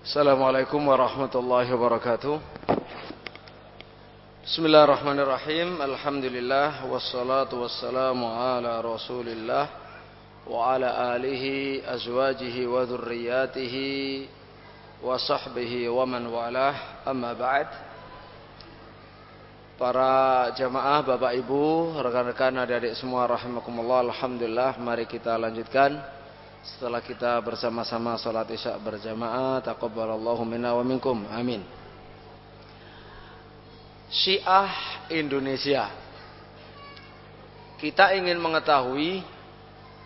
Assalamualaikum warahmatullahi wabarakatuh. Bismillahirrahmanirrahim. Alhamdulillah Wassalatu wassalamu ala rasulillah Wa ala alihi azwajihi wa dhurriyatihi Wa sahbihi wa man walah. Amma ba'd. Para jamaah, bapak ibu, rekan-rekan adik-adik semua rahimakumullah. Alhamdulillah Mari kita lanjutkan setelah kita bersama-sama salat isya berjamaah, taqabbalallahu minna wa minkum. Amin. Syiah Indonesia. Kita ingin mengetahui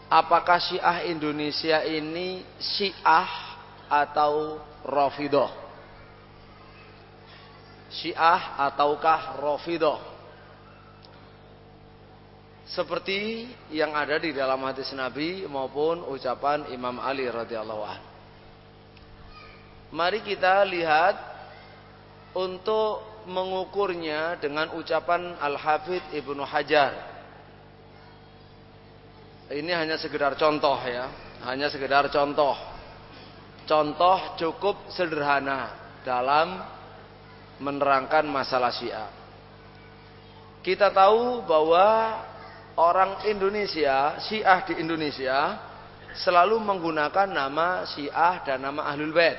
apakah Syiah Indonesia ini Syiah atau Rafidah. Syiah ataukah Rafidah? Seperti yang ada di dalam hadis Nabi maupun ucapan Imam Ali radhiyallahu anhu. Mari kita lihat untuk mengukurnya dengan ucapan Al-Hafidh Ibnu Hajar. Ini hanya sekedar contoh ya, hanya sekedar contoh. Contoh cukup sederhana dalam menerangkan masalah Syiah. Kita tahu bahwa orang Indonesia, Syiah di Indonesia selalu menggunakan nama Syiah dan nama Ahlul Bait.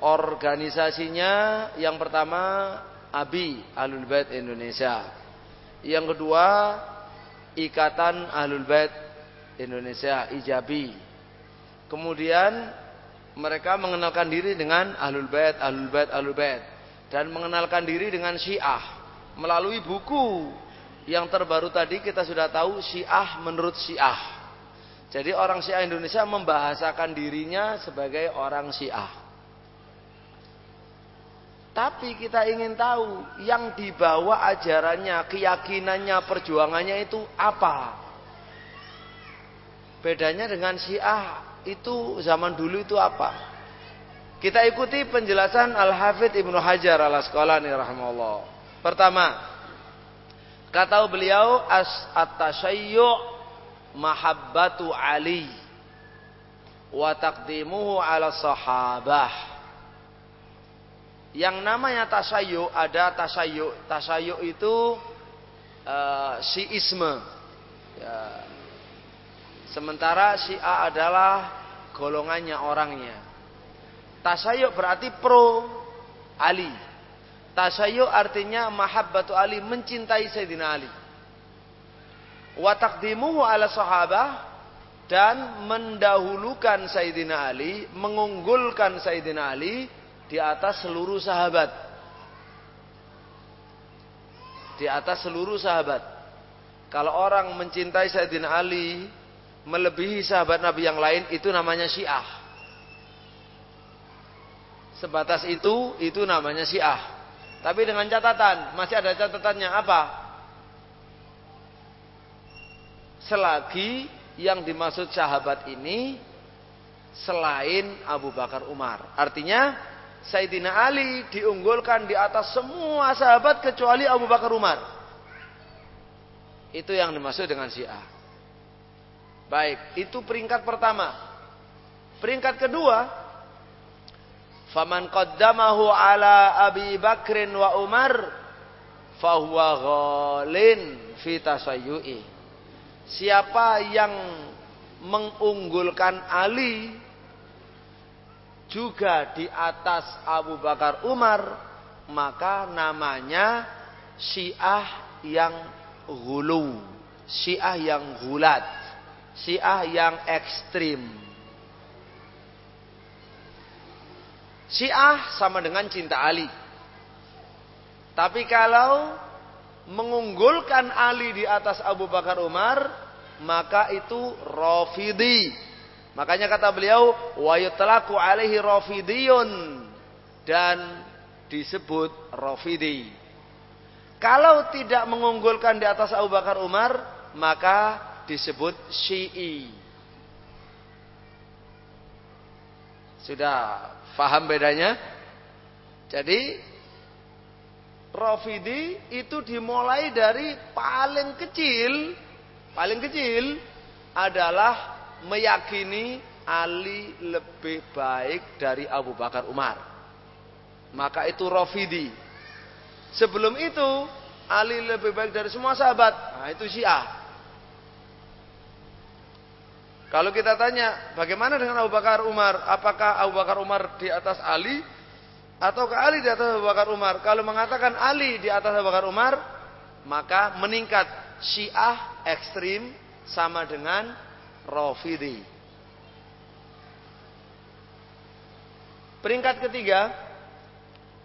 Organisasinya yang pertama ABI, Ahlul Bait Indonesia. Yang kedua Ikatan Ahlul Bait Indonesia, IJABI. Kemudian mereka mengenalkan diri dengan Ahlul Bait, Ahlul Bait, Ahlul Bait dan mengenalkan diri dengan Syiah melalui buku yang terbaru tadi kita sudah tahu Syiah menurut Syiah. Jadi orang Syiah Indonesia membahasakan dirinya sebagai orang Syiah. Tapi kita ingin tahu yang dibawa ajarannya, keyakinannya, perjuangannya itu apa? Bedanya dengan Syiah itu zaman dulu itu apa? Kita ikuti penjelasan Al-Hafidh Ibnu Hajar al-Asqalani rahimahullah. Pertama, Kata beliau as at-tashayyu' mahabbatu Ali wa taqdimuhu ala sahabah. Yang namanya tasayyu ada tasayyu. Tasayyu itu uh, siisme. Ya. Sementara Syiah adalah golongannya orangnya. Tasayyu berarti pro Ali. Tasayu artinya mahabbatu Ali, mencintai Sayyidina Ali. Wa taqdimuhu ala sahabah dan mendahulukan Sayyidina Ali, mengunggulkan Sayyidina Ali di atas seluruh sahabat. Di atas seluruh sahabat. Kalau orang mencintai Sayyidina Ali melebihi sahabat Nabi yang lain itu namanya Syiah. Sebatas itu itu namanya Syiah. Tapi dengan catatan, masih ada catatannya apa? Selagi yang dimaksud sahabat ini selain Abu Bakar Umar. Artinya Sayyidina Ali diunggulkan di atas semua sahabat kecuali Abu Bakar Umar. Itu yang dimaksud dengan Syiah. Baik, itu peringkat pertama. Peringkat kedua, Faman qaddamahu ala Abi Bakrin wa Umar fahuwa ghalin fi tasayyu'i. Siapa yang mengunggulkan Ali juga di atas Abu Bakar Umar maka namanya Syiah yang hulu, Syiah yang gulat, Syiah yang ekstrim. Syiah sama dengan cinta Ali. Tapi kalau mengunggulkan Ali di atas Abu Bakar Umar, maka itu Rafidi. Makanya kata beliau, wa yutlaqu alaihi Rafidiyun dan disebut Rafidi. Kalau tidak mengunggulkan di atas Abu Bakar Umar, maka disebut Syi'i. Sudah Paham bedanya? Jadi Rafidi itu dimulai dari paling kecil, paling kecil adalah meyakini Ali lebih baik dari Abu Bakar Umar. Maka itu Rafidi. Sebelum itu Ali lebih baik dari semua sahabat. Nah, itu Syiah. Kalau kita tanya, bagaimana dengan Abu Bakar Umar? Apakah Abu Bakar Umar di atas Ali? Ataukah Ali di atas Abu Bakar Umar? Kalau mengatakan Ali di atas Abu Bakar Umar, maka meningkat Syiah ekstrim sama dengan Rafidi. Peringkat ketiga,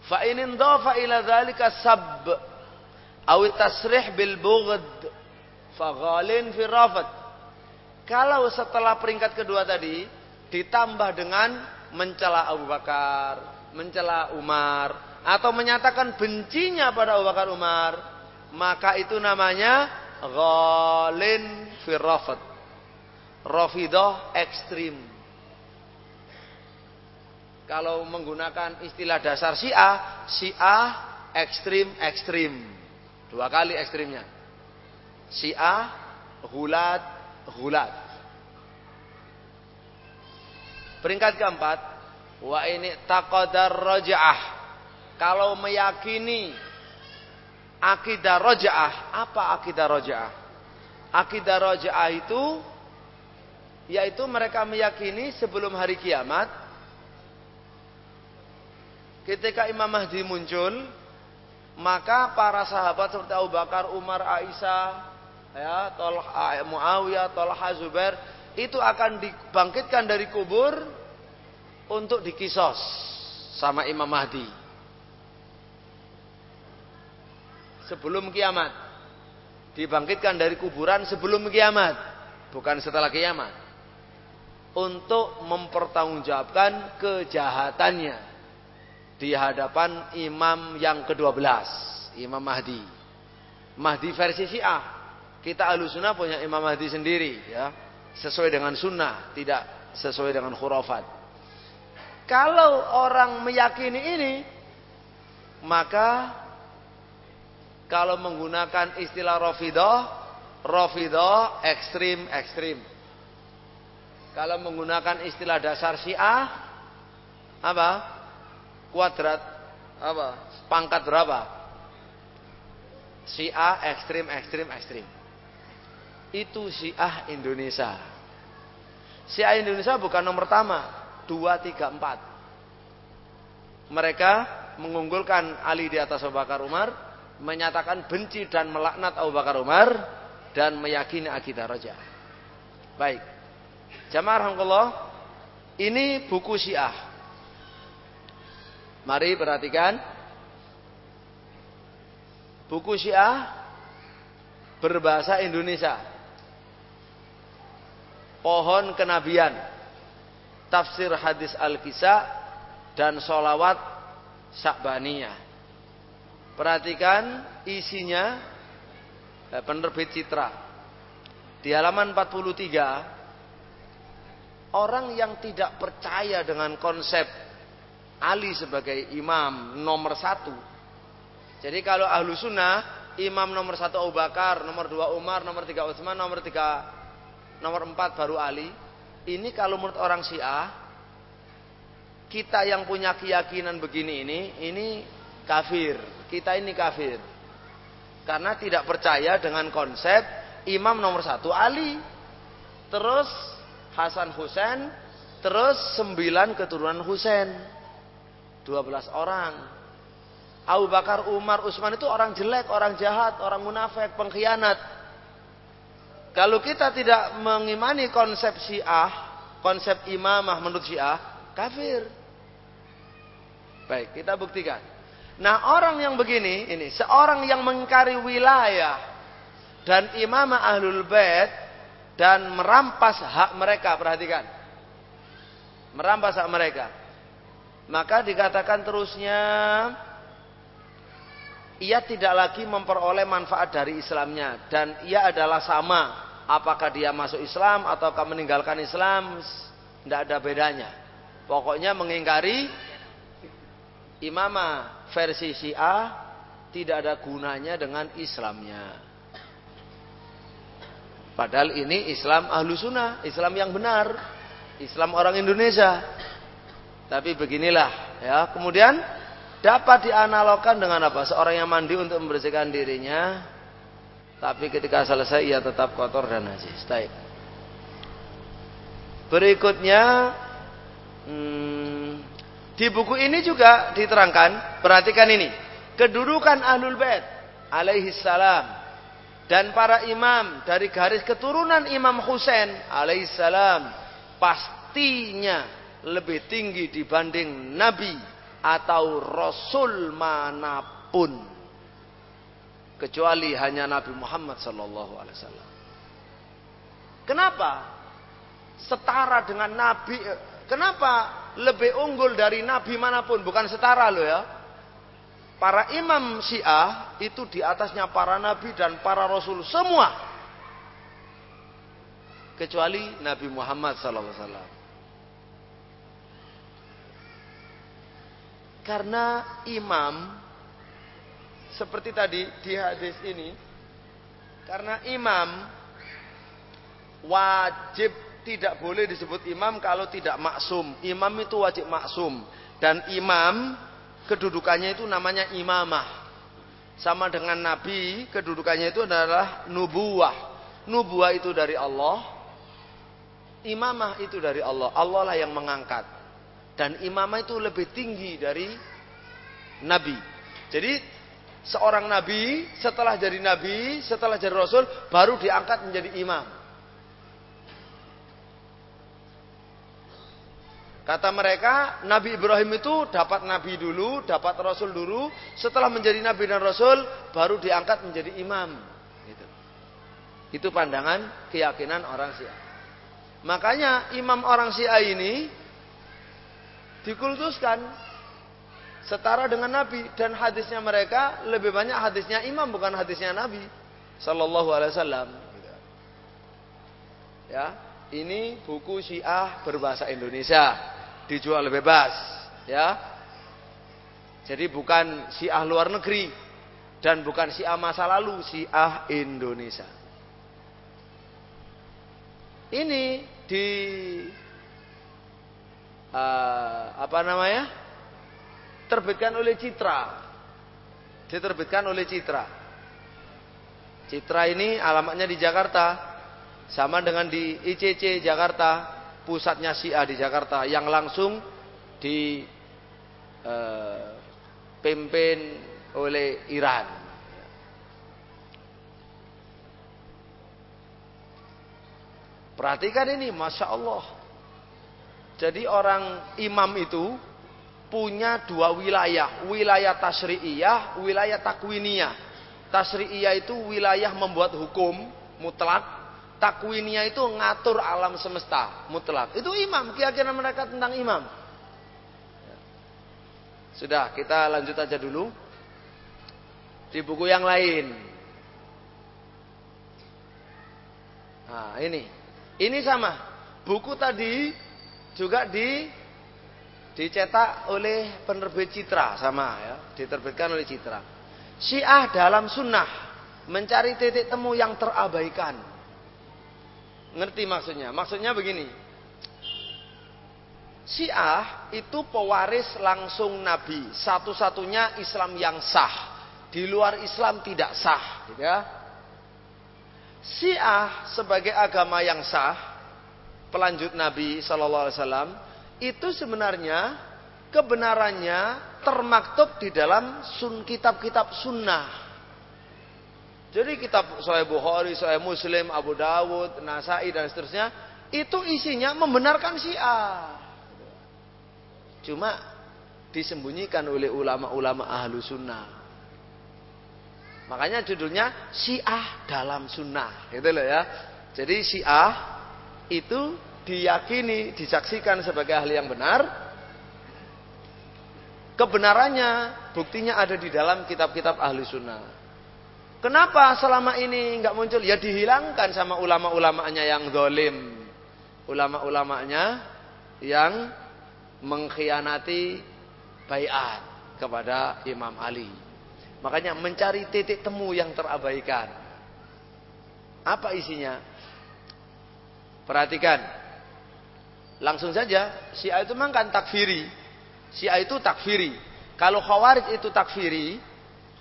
fa in dhafa ila dzalika sab aw tasrih bil bughd fa ghalin fi rafat kalau setelah peringkat kedua tadi ditambah dengan mencela Abu Bakar, mencela Umar atau menyatakan bencinya pada Abu Bakar Umar, maka itu namanya ghalin firrafat. Rafidah ekstrim. Kalau menggunakan istilah dasar Syiah, Syiah ekstrim ekstrim. Dua kali ekstrimnya. Syiah, hulat, Hulat. Peringkat keempat, wa ini taqadar raja'ah. Kalau meyakini akidah raja'ah, apa akidah raja'ah? Akidah raja'ah itu yaitu mereka meyakini sebelum hari kiamat ketika Imam Mahdi muncul maka para sahabat seperti Abu Bakar, Umar, Aisyah, ya Talha Muawiyah, Talha Zubair itu akan dibangkitkan dari kubur untuk dikisos sama Imam Mahdi. Sebelum kiamat. Dibangkitkan dari kuburan sebelum kiamat, bukan setelah kiamat. Untuk mempertanggungjawabkan kejahatannya di hadapan imam yang ke-12, Imam Mahdi. Mahdi versi Syiah kita ahlu sunnah punya Imam Mahdi sendiri ya. Sesuai dengan sunnah, tidak sesuai dengan khurafat. Kalau orang meyakini ini, maka kalau menggunakan istilah Rafidah, Rafidah ekstrim ekstrim. Kalau menggunakan istilah dasar Syiah, apa? Kuadrat apa? Pangkat berapa? Syiah ekstrim ekstrim ekstrim itu Syiah Indonesia. Syiah Indonesia bukan nomor pertama, dua, tiga, empat. Mereka mengunggulkan Ali di atas Abu Bakar Umar, menyatakan benci dan melaknat Abu Bakar Umar, dan meyakini akidah raja. Baik. Jamaah Alhamdulillah, ini buku Syiah. Mari perhatikan. Buku Syiah berbahasa Indonesia pohon kenabian, tafsir hadis Al-Kisah, dan solawat Syakbaniyah. Perhatikan isinya eh, penerbit Citra. Di halaman 43, orang yang tidak percaya dengan konsep Ali sebagai imam nomor satu. Jadi kalau ahlu sunnah, imam nomor satu Abu Bakar, nomor dua Umar, nomor tiga Utsman, nomor tiga nomor empat baru Ali. Ini kalau menurut orang Syiah, kita yang punya keyakinan begini ini, ini kafir. Kita ini kafir. Karena tidak percaya dengan konsep imam nomor satu Ali. Terus Hasan Husain, terus sembilan keturunan Husain. Dua belas orang. Abu Bakar, Umar, Utsman itu orang jelek, orang jahat, orang munafik, pengkhianat. Kalau kita tidak mengimani konsep Syiah, konsep imamah menurut Syiah, kafir. Baik, kita buktikan. Nah, orang yang begini, ini seorang yang mengkari wilayah dan imamah ahlul bait dan merampas hak mereka, perhatikan. Merampas hak mereka. Maka dikatakan terusnya ia tidak lagi memperoleh manfaat dari Islamnya dan ia adalah sama apakah dia masuk Islam ataukah meninggalkan Islam tidak ada bedanya pokoknya mengingkari imamah versi Syiah tidak ada gunanya dengan Islamnya padahal ini Islam ahlu sunnah Islam yang benar Islam orang Indonesia. Tapi beginilah ya. Kemudian dapat dianalogkan dengan apa? Seorang yang mandi untuk membersihkan dirinya, tapi ketika selesai ia tetap kotor dan najis. Baik. Berikutnya hmm, di buku ini juga diterangkan, perhatikan ini, kedudukan Ahlul Bait alaihi salam dan para imam dari garis keturunan Imam Husain alaihi salam pastinya lebih tinggi dibanding nabi atau rasul mana pun kecuali hanya Nabi Muhammad sallallahu alaihi wasallam. Kenapa? Setara dengan nabi kenapa lebih unggul dari nabi mana pun bukan setara loh ya. Para imam Syiah itu di atasnya para nabi dan para rasul semua. Kecuali Nabi Muhammad sallallahu alaihi wasallam. Karena imam seperti tadi di hadis ini karena imam wajib tidak boleh disebut imam kalau tidak maksum. Imam itu wajib maksum dan imam kedudukannya itu namanya imamah. Sama dengan nabi, kedudukannya itu adalah nubuah. Nubuah itu dari Allah. Imamah itu dari Allah. Allah lah yang mengangkat. Dan imamah itu lebih tinggi dari nabi. Jadi seorang nabi setelah jadi nabi, setelah jadi rasul baru diangkat menjadi imam. Kata mereka, Nabi Ibrahim itu dapat nabi dulu, dapat rasul dulu, setelah menjadi nabi dan rasul baru diangkat menjadi imam. Gitu. Itu pandangan keyakinan orang Syiah. Makanya imam orang Syiah ini dikultuskan setara dengan Nabi dan hadisnya mereka lebih banyak hadisnya imam bukan hadisnya Nabi Sallallahu Alaihi Wasallam. Ya, ini buku Syiah berbahasa Indonesia dijual bebas, ya. Jadi bukan Syiah luar negeri dan bukan Syiah masa lalu, Syiah Indonesia. Ini di uh, apa namanya? Terbitkan oleh Citra. Diterbitkan oleh Citra. Citra ini alamatnya di Jakarta. Sama dengan di ICC Jakarta, pusatnya Syiah di Jakarta yang langsung dipimpin uh, oleh Iran. Perhatikan ini, masya Allah. Jadi orang imam itu punya dua wilayah, wilayah tasri'iyah, wilayah takwiniyah. Tasri'iyah itu wilayah membuat hukum mutlak, takwiniyah itu ngatur alam semesta mutlak. Itu imam, keyakinan mereka tentang imam. Sudah, kita lanjut aja dulu. Di buku yang lain. Nah, ini. Ini sama. Buku tadi juga di dicetak oleh penerbit Citra sama ya, diterbitkan oleh Citra. Syiah dalam sunnah mencari titik temu yang terabaikan. Ngerti maksudnya? Maksudnya begini. Syiah itu pewaris langsung Nabi, satu-satunya Islam yang sah. Di luar Islam tidak sah, gitu ya. Syiah sebagai agama yang sah pelanjut Nabi Shallallahu Alaihi Wasallam itu sebenarnya kebenarannya termaktub di dalam sun kitab-kitab sunnah. Jadi kitab Sahih Bukhari, Sahih Muslim, Abu Dawud, Nasai dan seterusnya itu isinya membenarkan Syiah. Cuma disembunyikan oleh ulama-ulama ahlu sunnah. Makanya judulnya Syiah dalam sunnah, gitu loh ya. Jadi Syiah itu diyakini, disaksikan sebagai ahli yang benar, kebenarannya, buktinya ada di dalam kitab-kitab ahli sunnah. Kenapa selama ini nggak muncul? Ya dihilangkan sama ulama-ulamanya yang dolim. Ulama-ulamanya yang mengkhianati bayat kepada Imam Ali. Makanya mencari titik temu yang terabaikan. Apa isinya? Perhatikan. Langsung saja, Syiah itu memang kan takfiri. Syiah itu takfiri. Kalau Khawarij itu takfiri,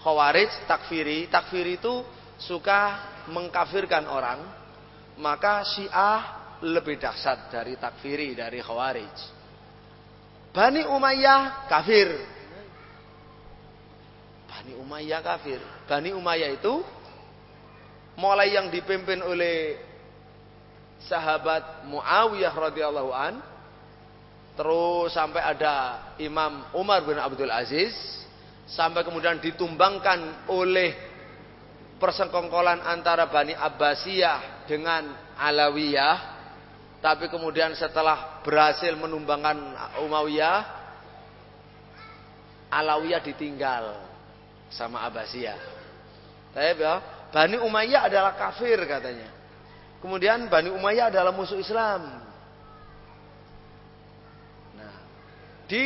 Khawarij takfiri, takfiri itu suka mengkafirkan orang, maka Syiah lebih dahsyat dari takfiri dari Khawarij. Bani Umayyah kafir. Bani Umayyah kafir. Bani Umayyah itu mulai yang dipimpin oleh sahabat Muawiyah radhiyallahu an terus sampai ada Imam Umar bin Abdul Aziz sampai kemudian ditumbangkan oleh persekongkolan antara Bani Abbasiyah dengan Alawiyah tapi kemudian setelah berhasil menumbangkan Umayyah Alawiyah ditinggal sama Abbasiyah. Tapi ya, Bani Umayyah adalah kafir katanya. Kemudian Bani Umayyah adalah musuh Islam. Nah, di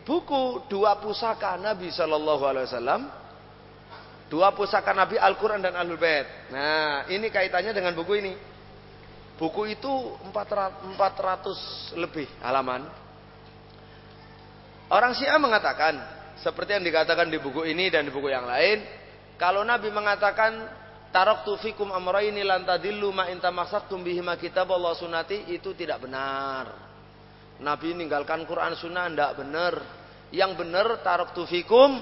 buku dua pusaka Nabi Shallallahu Alaihi Wasallam, dua pusaka Nabi Al-Quran dan Ahlul Bait. Nah, ini kaitannya dengan buku ini. Buku itu 400, 400 lebih halaman. Orang Syiah mengatakan, seperti yang dikatakan di buku ini dan di buku yang lain, kalau Nabi mengatakan taraktu fikum amrayni lan tadillu ma in tamassaktum bihi ma kitab Allah sunnati itu tidak benar. Nabi meninggalkan Quran sunnah tidak benar. Yang benar taraktu fikum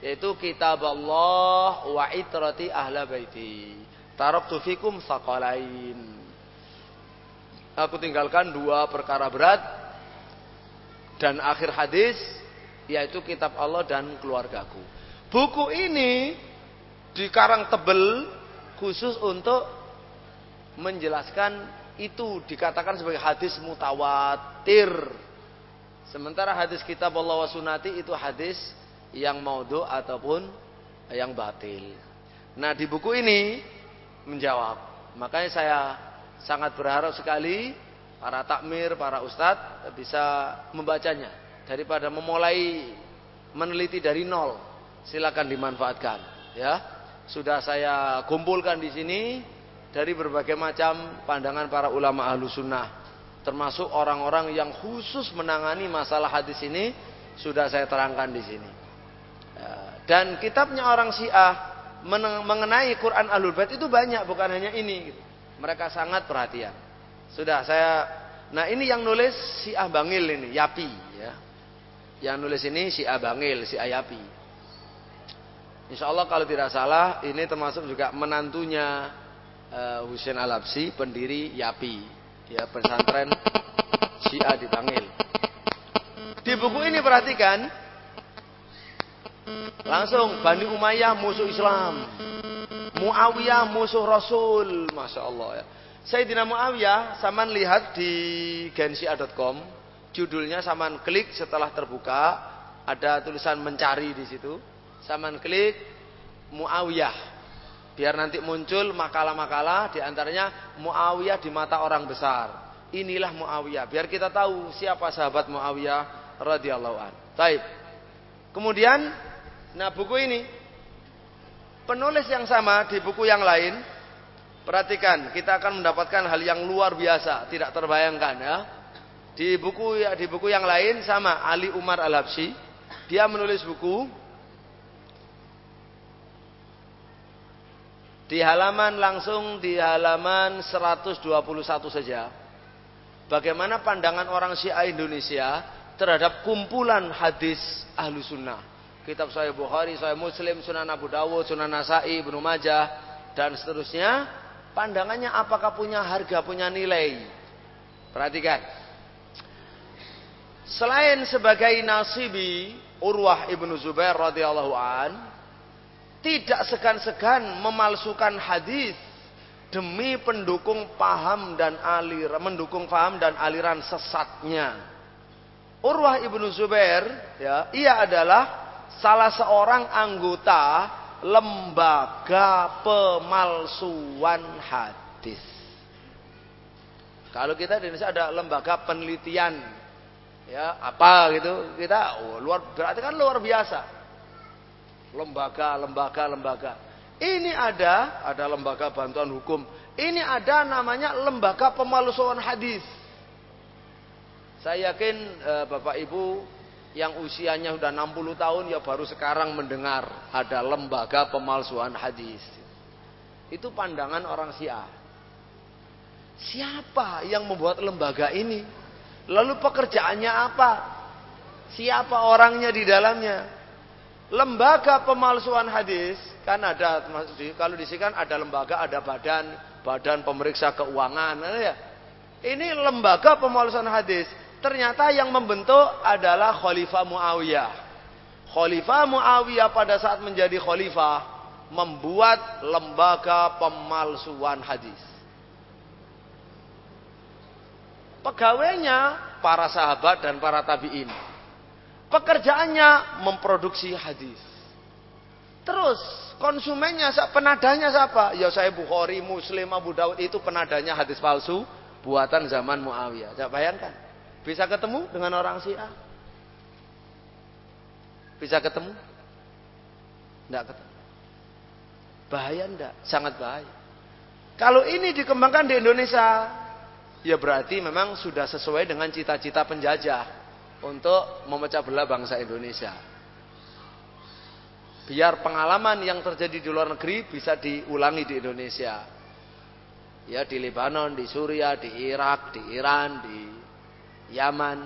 yaitu kitab Allah wa itrati ahla baiti. Taraktu fikum saqalain. Aku tinggalkan dua perkara berat dan akhir hadis yaitu kitab Allah dan keluargaku. Buku ini di karang tebel khusus untuk menjelaskan itu dikatakan sebagai hadis mutawatir. Sementara hadis kitab Allah sunati itu hadis yang maudhu ataupun yang batil. Nah di buku ini menjawab. Makanya saya sangat berharap sekali para takmir, para ustadz bisa membacanya. Daripada memulai meneliti dari nol. Silakan dimanfaatkan. Ya sudah saya kumpulkan di sini dari berbagai macam pandangan para ulama ahlu sunnah termasuk orang-orang yang khusus menangani masalah hadis ini sudah saya terangkan di sini. Ya, dan kitabnya orang Syiah mengenai Quran Ahlul Bait itu banyak bukan hanya ini. Mereka sangat perhatian. Sudah saya nah ini yang nulis Syiah Bangil ini Yapi ya. Yang nulis ini Syiah Bangil Syiah Yapi Insya Allah kalau tidak salah ini termasuk juga menantunya uh, Husain Al-Habsi pendiri YAPI ya pesantren Syiah di Bangil. Di buku ini perhatikan langsung Bani Umayyah musuh Islam, Muawiyah musuh Rasul, masya Allah ya. Sayyidina Muawiyah saman lihat di gensia.com judulnya saman klik setelah terbuka ada tulisan mencari di situ Saman klik Muawiyah. Biar nanti muncul makalah-makalah di antaranya Muawiyah di mata orang besar. Inilah Muawiyah. Biar kita tahu siapa sahabat Muawiyah radhiyallahu an. Taib. Kemudian, nah buku ini penulis yang sama di buku yang lain. Perhatikan, kita akan mendapatkan hal yang luar biasa, tidak terbayangkan ya. Di buku di buku yang lain sama Ali Umar Al-Habsyi, dia menulis buku Di halaman langsung di halaman 121 saja. Bagaimana pandangan orang Syiah Indonesia terhadap kumpulan hadis ahlu sunnah. Kitab Sahih Bukhari, Sahih Muslim, Sunan Abu Dawud, Sunan Nasai, Ibnu Majah, dan seterusnya. Pandangannya apakah punya harga, punya nilai. Perhatikan. Selain sebagai nasibi Urwah ibnu Zubair radhiyallahu an, tidak segan-segan memalsukan hadis demi pendukung paham dan aliran mendukung paham dan aliran sesatnya. Urwah ibnu Zubair, ya, ia adalah salah seorang anggota lembaga pemalsuan hadis. Kalau kita di Indonesia ada lembaga penelitian, ya apa gitu, kita oh, luar berarti kan luar biasa lembaga, lembaga, lembaga. Ini ada, ada lembaga bantuan hukum. Ini ada namanya lembaga pemalsuan hadis. Saya yakin e, Bapak Ibu yang usianya sudah 60 tahun ya baru sekarang mendengar ada lembaga pemalsuan hadis. Itu pandangan orang Syiah. Siapa yang membuat lembaga ini? Lalu pekerjaannya apa? Siapa orangnya di dalamnya? Lembaga pemalsuan hadis kan ada kalau di sini kan ada lembaga, ada badan, badan pemeriksa keuangan, ya. Ini lembaga pemalsuan hadis. Ternyata yang membentuk adalah Khalifah Muawiyah. Khalifah Muawiyah pada saat menjadi khalifah membuat lembaga pemalsuan hadis. Pegawainya para sahabat dan para tabi'in. Pekerjaannya memproduksi hadis. Terus konsumennya, penadanya siapa? Ya saya Bukhari, Muslim, Abu Daud itu penadanya hadis palsu buatan zaman Muawiyah. Saya bayangkan. Bisa ketemu dengan orang Syiah? Bisa ketemu? Tidak ketemu. Bahaya enggak? Sangat bahaya. Kalau ini dikembangkan di Indonesia, ya berarti memang sudah sesuai dengan cita-cita penjajah untuk memecah belah bangsa Indonesia. Biar pengalaman yang terjadi di luar negeri bisa diulangi di Indonesia. Ya di Lebanon, di Suriah, di Irak, di Iran, di Yaman,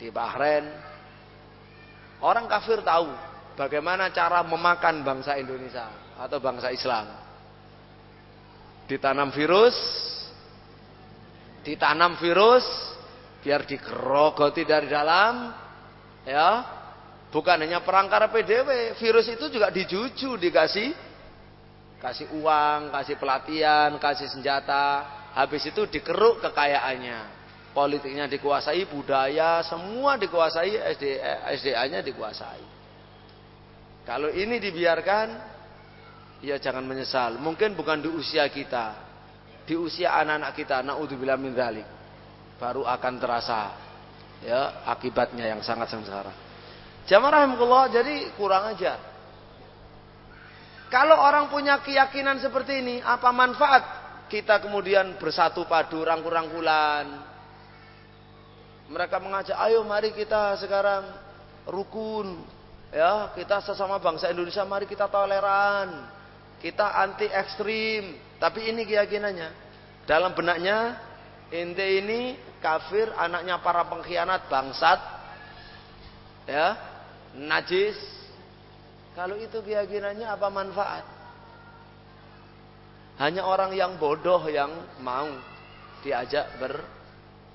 di Bahrain. Orang kafir tahu bagaimana cara memakan bangsa Indonesia atau bangsa Islam. Ditanam virus, ditanam virus biar digerogoti dari dalam, ya. Bukan hanya perangkara PDW, virus itu juga dijuju, dikasih kasih uang, kasih pelatihan, kasih senjata, habis itu dikeruk kekayaannya politiknya dikuasai, budaya semua dikuasai, SDA-nya dikuasai. Kalau ini dibiarkan, ya jangan menyesal. Mungkin bukan di usia kita, di usia anak-anak kita, naudzubillah min dzalik, baru akan terasa ya akibatnya yang sangat sengsara. Jamaah rahimahullah, jadi kurang aja. Kalau orang punya keyakinan seperti ini, apa manfaat kita kemudian bersatu padu rangkul-rangkulan, mereka mengajak, ayo mari kita sekarang rukun. Ya, kita sesama bangsa Indonesia mari kita toleran. Kita anti ekstrim. Tapi ini keyakinannya. Dalam benaknya ente ini kafir, anaknya para pengkhianat, bangsat. Ya, najis. Kalau itu keyakinannya apa manfaat? Hanya orang yang bodoh yang mau diajak ber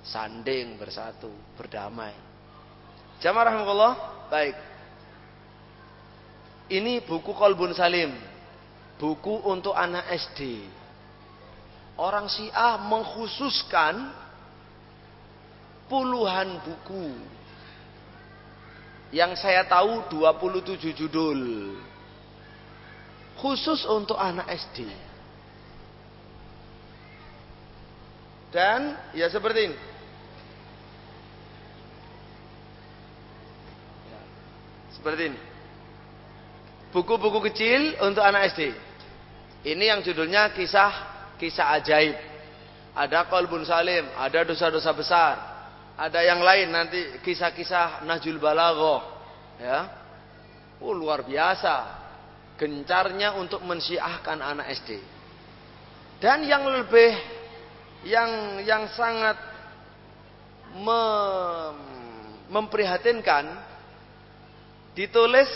sanding bersatu, berdamai. Jamaah rahmatullah, baik. Ini buku Kolbun Salim. Buku untuk anak SD. Orang Syiah mengkhususkan puluhan buku. Yang saya tahu 27 judul. Khusus untuk anak SD. Dan ya seperti ini. Seperti ini. Buku-buku kecil untuk anak SD. Ini yang judulnya kisah kisah ajaib. Ada kolbun salim, ada dosa-dosa besar. Ada yang lain nanti kisah-kisah Najul Balaghah, ya. Oh, luar biasa. Gencarnya untuk mensyiahkan anak SD. Dan yang lebih yang yang sangat mem, memprihatinkan Ditulis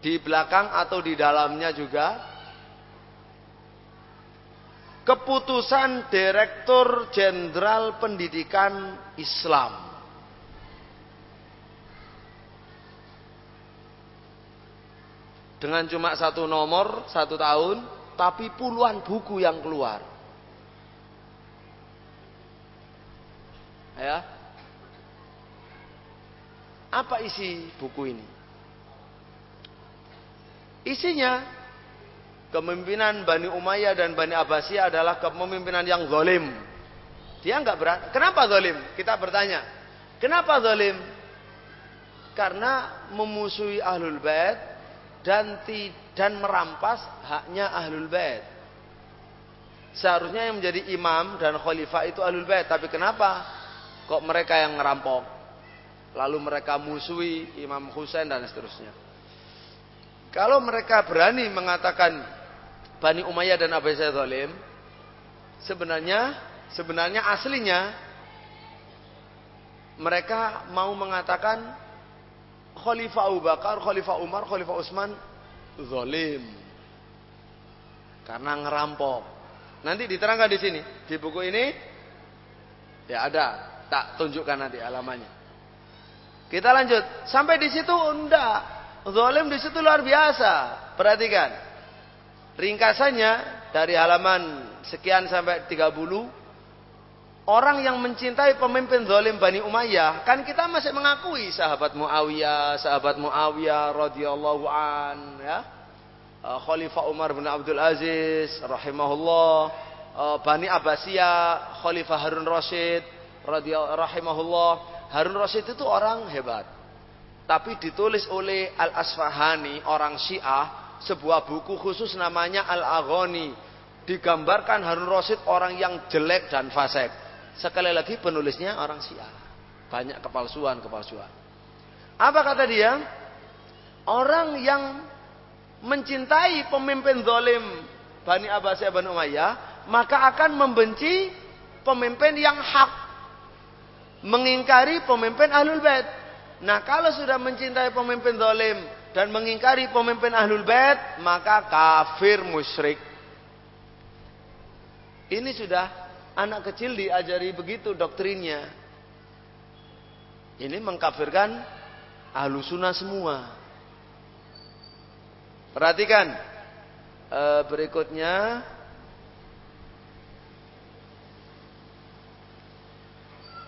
di belakang atau di dalamnya juga keputusan Direktur Jenderal Pendidikan Islam. Dengan cuma satu nomor, satu tahun, tapi puluhan buku yang keluar. Ya, apa isi buku ini? Isinya kepemimpinan Bani Umayyah dan Bani Abbasiyah adalah kepemimpinan yang zalim. Dia enggak berat. Kenapa zalim? Kita bertanya. Kenapa zalim? Karena memusuhi Ahlul Bait dan dan merampas haknya Ahlul Bait. Seharusnya yang menjadi imam dan khalifah itu alul bait. Tapi kenapa? Kok mereka yang ngerampok? Lalu mereka musuhi Imam Husain dan seterusnya. Kalau mereka berani mengatakan Bani Umayyah dan Abbasiyah zalim, sebenarnya sebenarnya aslinya mereka mau mengatakan Khalifah Abu Bakar, Khalifah Umar, Khalifah Utsman zalim. Karena ngerampok. Nanti diterangkan di sini, di buku ini ya ada, tak tunjukkan nanti alamannya. Kita lanjut. Sampai di situ enggak. Zalim di situ luar biasa. Perhatikan. Ringkasannya dari halaman sekian sampai 30 Orang yang mencintai pemimpin zalim Bani Umayyah, kan kita masih mengakui sahabat Muawiyah, sahabat Muawiyah radhiyallahu an, ya. Uh, Khalifah Umar bin Abdul Aziz rahimahullah, uh, Bani Abbasiyah, Khalifah Harun Rasyid rahimahullah. Harun Rasyid itu orang hebat. Tapi ditulis oleh Al-Asfahani, orang Syiah, sebuah buku khusus namanya Al-Aghani. Digambarkan Harun Rasyid orang yang jelek dan fasik. Sekali lagi penulisnya orang Syiah. Banyak kepalsuan-kepalsuan. Apa kata dia? Orang yang mencintai pemimpin zalim Bani Abbasiyah Bani Umayyah, maka akan membenci pemimpin yang hak. Mengingkari pemimpin Ahlul Bait. Nah, kalau sudah mencintai pemimpin zalim dan mengingkari pemimpin Ahlul Bait, maka kafir musyrik. Ini sudah Anak kecil diajari begitu doktrinnya. Ini mengkafirkan ahlu sunnah semua. Perhatikan e, berikutnya.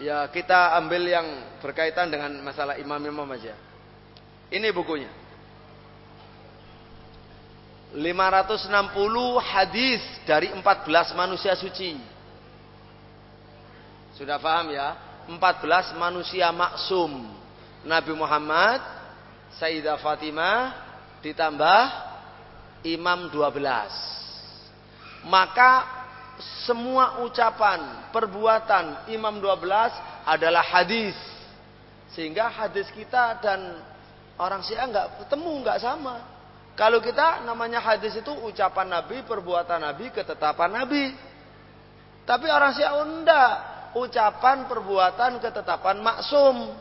Ya kita ambil yang berkaitan dengan masalah imam-imam aja. Ini bukunya. 560 hadis dari 14 manusia suci. Sudah paham ya? 14 manusia maksum. Nabi Muhammad, Sayyidah Fatimah, ditambah imam 12. Maka semua ucapan, perbuatan imam 12 adalah hadis. Sehingga hadis kita dan orang Syiah nggak ketemu, nggak sama. Kalau kita namanya hadis itu ucapan Nabi, perbuatan Nabi, ketetapan Nabi. Tapi orang Syiah enggak ucapan, perbuatan, ketetapan maksum.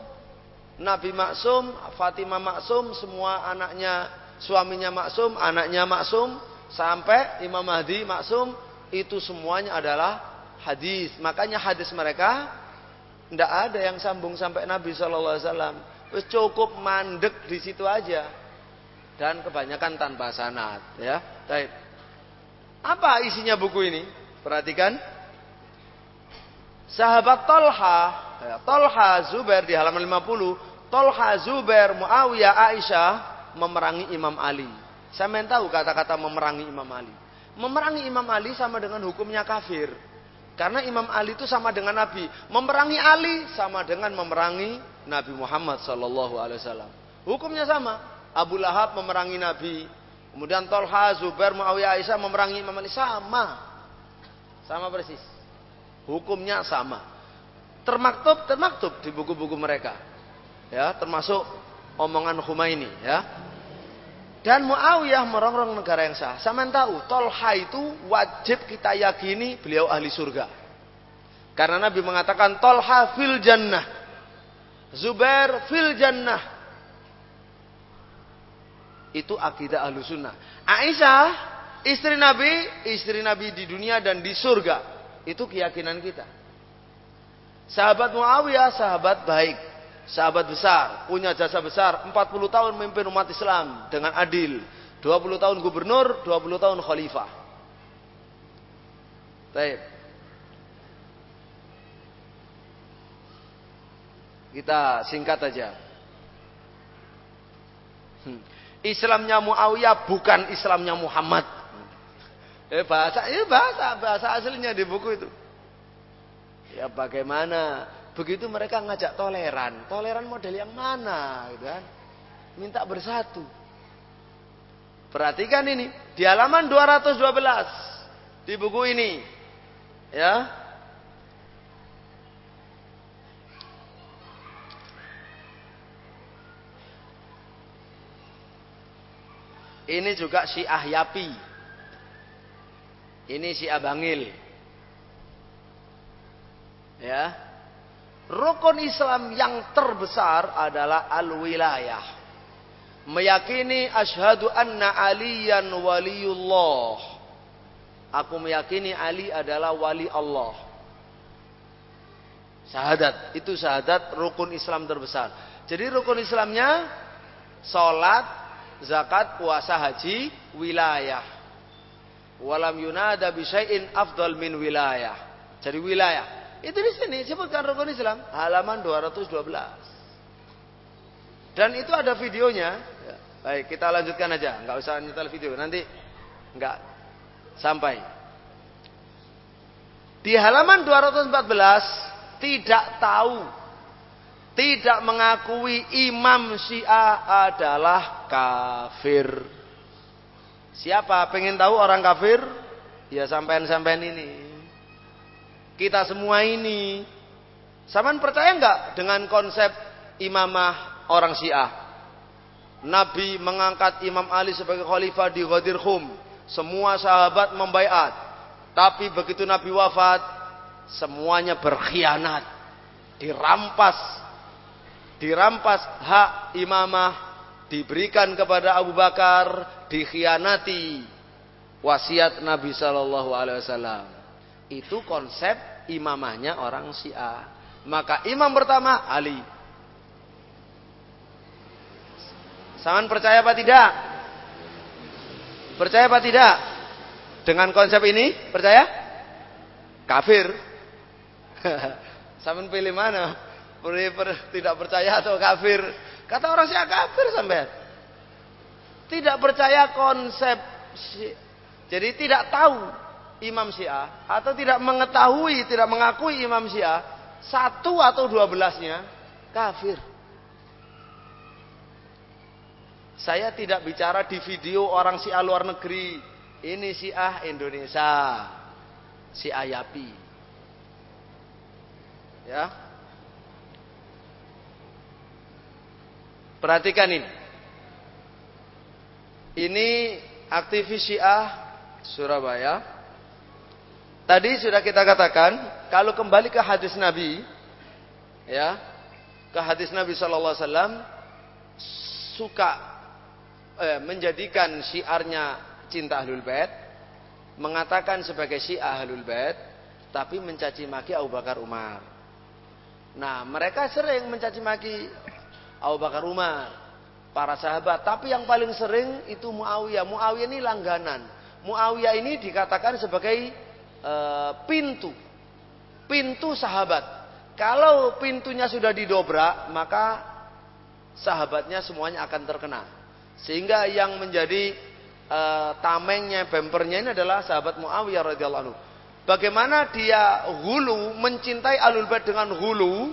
Nabi maksum, Fatimah maksum, semua anaknya, suaminya maksum, anaknya maksum, sampai Imam Mahdi maksum, itu semuanya adalah hadis. Makanya hadis mereka tidak ada yang sambung sampai Nabi Wasallam. Cukup mandek di situ aja dan kebanyakan tanpa sanad. Ya, Baik. Apa isinya buku ini? Perhatikan. Sahabat Tolha, ya, Tolha Zubair di halaman 50, Tolha Zubair Muawiyah Aisyah memerangi Imam Ali. Saya main tahu kata-kata memerangi Imam Ali. Memerangi Imam Ali sama dengan hukumnya kafir. Karena Imam Ali itu sama dengan Nabi. Memerangi Ali sama dengan memerangi Nabi Muhammad Wasallam. Hukumnya sama. Abu Lahab memerangi Nabi. Kemudian Tolha, Zubair, Muawiyah, Aisyah memerangi Imam Ali. Sama. Sama persis. Hukumnya sama. Termaktub, termaktub di buku-buku mereka. Ya, termasuk omongan Humaini, ya. Dan Muawiyah merongrong negara yang sah. Sama tahu, Tolha itu wajib kita yakini beliau ahli surga. Karena Nabi mengatakan Tolha fil jannah. Zubair fil jannah. Itu akidah ahlu sunnah. Aisyah, istri Nabi, istri Nabi di dunia dan di surga. Itu keyakinan kita. Sahabat Muawiyah sahabat baik, sahabat besar, punya jasa besar, 40 tahun memimpin umat Islam dengan adil, 20 tahun gubernur, 20 tahun khalifah. Baik. Kita singkat aja. Hmm. Islamnya Muawiyah bukan Islamnya Muhammad. Eh bahasa, ini bahasa, bahasa aslinya di buku itu. Ya bagaimana? Begitu mereka ngajak toleran. Toleran model yang mana gitu kan? Minta bersatu. Perhatikan ini, di halaman 212 di buku ini Ya. Ini juga Syiah Yapi. Ini Syiah Bangil. Ya. Rukun Islam yang terbesar adalah al-wilayah. Meyakini asyhadu anna aliyan waliyullah. Aku meyakini Ali adalah wali Allah. Syahadat, itu syahadat rukun Islam terbesar. Jadi rukun Islamnya salat, zakat, puasa, haji, wilayah. Walam yunada bisyai'in afdal min wilayah. Jadi wilayah. Itu di sini sebutkan rukun Islam, halaman 212. Dan itu ada videonya. Ya, baik, kita lanjutkan aja, nggak usah nyetel video, nanti nggak sampai. Di halaman 214 tidak tahu, tidak mengakui Imam Syiah adalah kafir. Siapa pengen tahu orang kafir? Ya sampean-sampean ini. Kita semua ini. Saman percaya enggak dengan konsep imamah orang Syiah? Nabi mengangkat Imam Ali sebagai khalifah di Ghadir Khum. Semua sahabat membaiat. Tapi begitu Nabi wafat, semuanya berkhianat. Dirampas. Dirampas hak imamah. Diberikan kepada Abu Bakar. Dikhianati. Wasiat Nabi Shallallahu Alaihi Wasallam. Itu konsep imamahnya orang Syiah. Maka imam pertama Ali. Saman percaya apa tidak? Percaya apa tidak? Dengan konsep ini, percaya? Kafir. Saman pilih mana? Tidak percaya atau kafir? Kata orang Syiah kafir sampai. Tidak percaya konsep jadi tidak tahu imam Syiah atau tidak mengetahui, tidak mengakui imam Syiah, satu atau dua belasnya kafir. Saya tidak bicara di video orang Syiah luar negeri. Ini Syiah Indonesia. Syiah Yapi. Ya. Perhatikan ini. Ini aktivis Syiah Surabaya Tadi sudah kita katakan, kalau kembali ke hadis Nabi, ya, ke hadis Nabi Wasallam, suka eh, menjadikan syiarnya cinta ahlul bait, mengatakan sebagai syiah ahlul bait, tapi mencaci maki Abu Bakar Umar. Nah, mereka sering mencaci maki Abu Bakar Umar, para sahabat, tapi yang paling sering itu Muawiyah. Muawiyah ini langganan. Muawiyah ini dikatakan sebagai e, pintu. Pintu sahabat. Kalau pintunya sudah didobrak, maka sahabatnya semuanya akan terkena. Sehingga yang menjadi e, tamengnya, bempernya ini adalah sahabat Muawiyah radhiyallahu. Bagaimana dia hulu mencintai alul bait dengan hulu,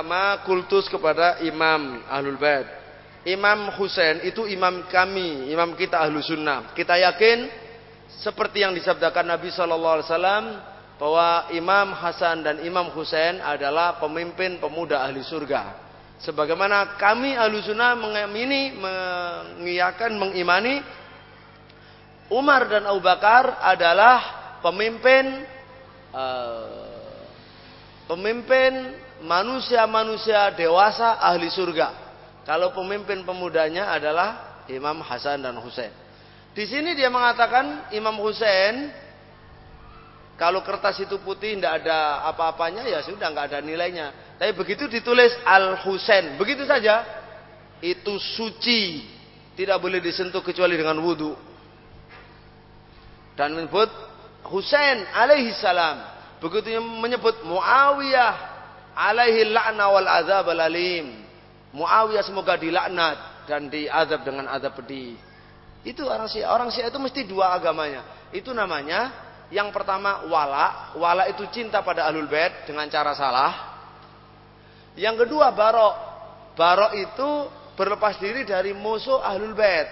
Pertama, kultus kepada imam ahlul bait. Imam Husain itu imam kami, imam kita ahlu sunnah. Kita yakin seperti yang disabdakan Nabi Shallallahu Alaihi Wasallam bahwa Imam Hasan dan Imam Husain adalah pemimpin pemuda ahli surga. Sebagaimana kami ahli sunnah mengamini, mengiyakan, mengimani Umar dan Abu Bakar adalah pemimpin uh, pemimpin manusia-manusia dewasa ahli surga. Kalau pemimpin pemudanya adalah Imam Hasan dan Husain. Di sini dia mengatakan Imam Husain kalau kertas itu putih tidak ada apa-apanya ya sudah nggak ada nilainya. Tapi begitu ditulis Al Husain, begitu saja itu suci, tidak boleh disentuh kecuali dengan wudhu. Dan menyebut Husain alaihi salam. Begitu menyebut Muawiyah alaihi la'na wal azab alim. Muawiyah semoga dilaknat dan diazab dengan azab pedih. Itu orang Syiah. Orang Syiah itu mesti dua agamanya. Itu namanya yang pertama wala, wala itu cinta pada ahlul bait dengan cara salah. Yang kedua barok, barok itu berlepas diri dari musuh ahlul bait.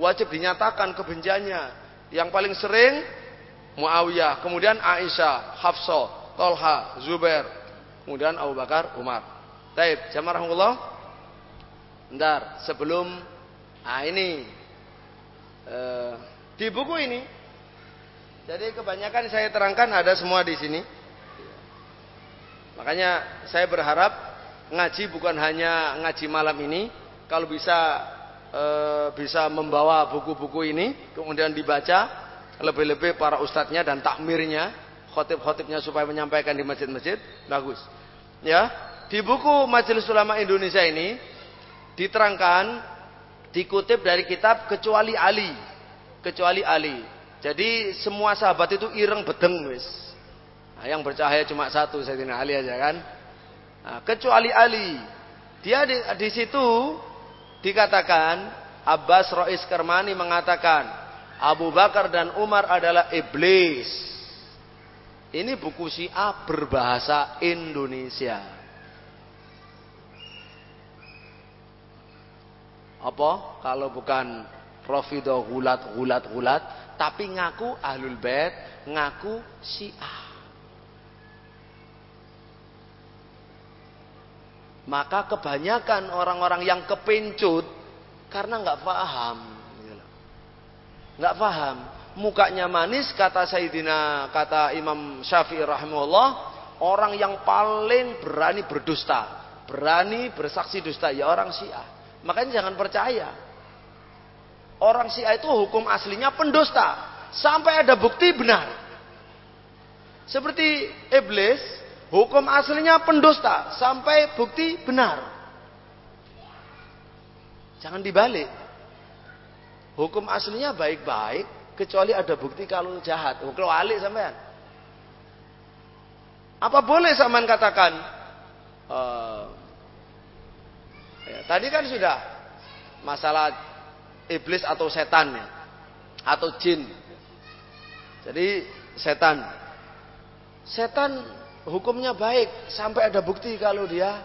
Wajib dinyatakan kebenciannya. Yang paling sering Muawiyah, kemudian Aisyah, Hafsah, Tolha, Zubair, kemudian Abu Bakar, Umar. Taib, jamaah rahmatullah. Bentar, sebelum ah ini eh, di buku ini jadi kebanyakan saya terangkan ada semua di sini. Makanya saya berharap ngaji bukan hanya ngaji malam ini, kalau bisa e, bisa membawa buku-buku ini kemudian dibaca lebih-lebih para ustadznya dan takmirnya, khotib-khotibnya supaya menyampaikan di masjid-masjid bagus. Ya, di buku Majelis Ulama Indonesia ini diterangkan dikutip dari kitab kecuali Ali, kecuali Ali. Jadi semua sahabat itu ireng bedeng wis. Nah, yang bercahaya cuma satu Sayyidina Ali aja kan. Nah, kecuali Ali. Dia di, di situ dikatakan Abbas Rois Kermani mengatakan Abu Bakar dan Umar adalah iblis. Ini buku Syiah berbahasa Indonesia. Apa? Kalau bukan Rafidah gulat gulat gulat tapi ngaku ahlul bait, ngaku syiah. Maka kebanyakan orang-orang yang kepencut karena nggak paham, gitu nggak paham. Mukanya manis kata Sayyidina kata Imam Syafi'i rahimahullah, orang yang paling berani berdusta, berani bersaksi dusta ya orang Syiah. Makanya jangan percaya. Orang Syiah itu hukum aslinya pendusta. Sampai ada bukti benar. Seperti iblis, hukum aslinya pendusta. Sampai bukti benar. Jangan dibalik. Hukum aslinya baik-baik. Kecuali ada bukti kalau jahat. Hukum wali sampean. Apa boleh sampean katakan? Uh, ya, tadi kan sudah masalah iblis atau setan ya. Atau jin. Jadi setan. Setan hukumnya baik sampai ada bukti kalau dia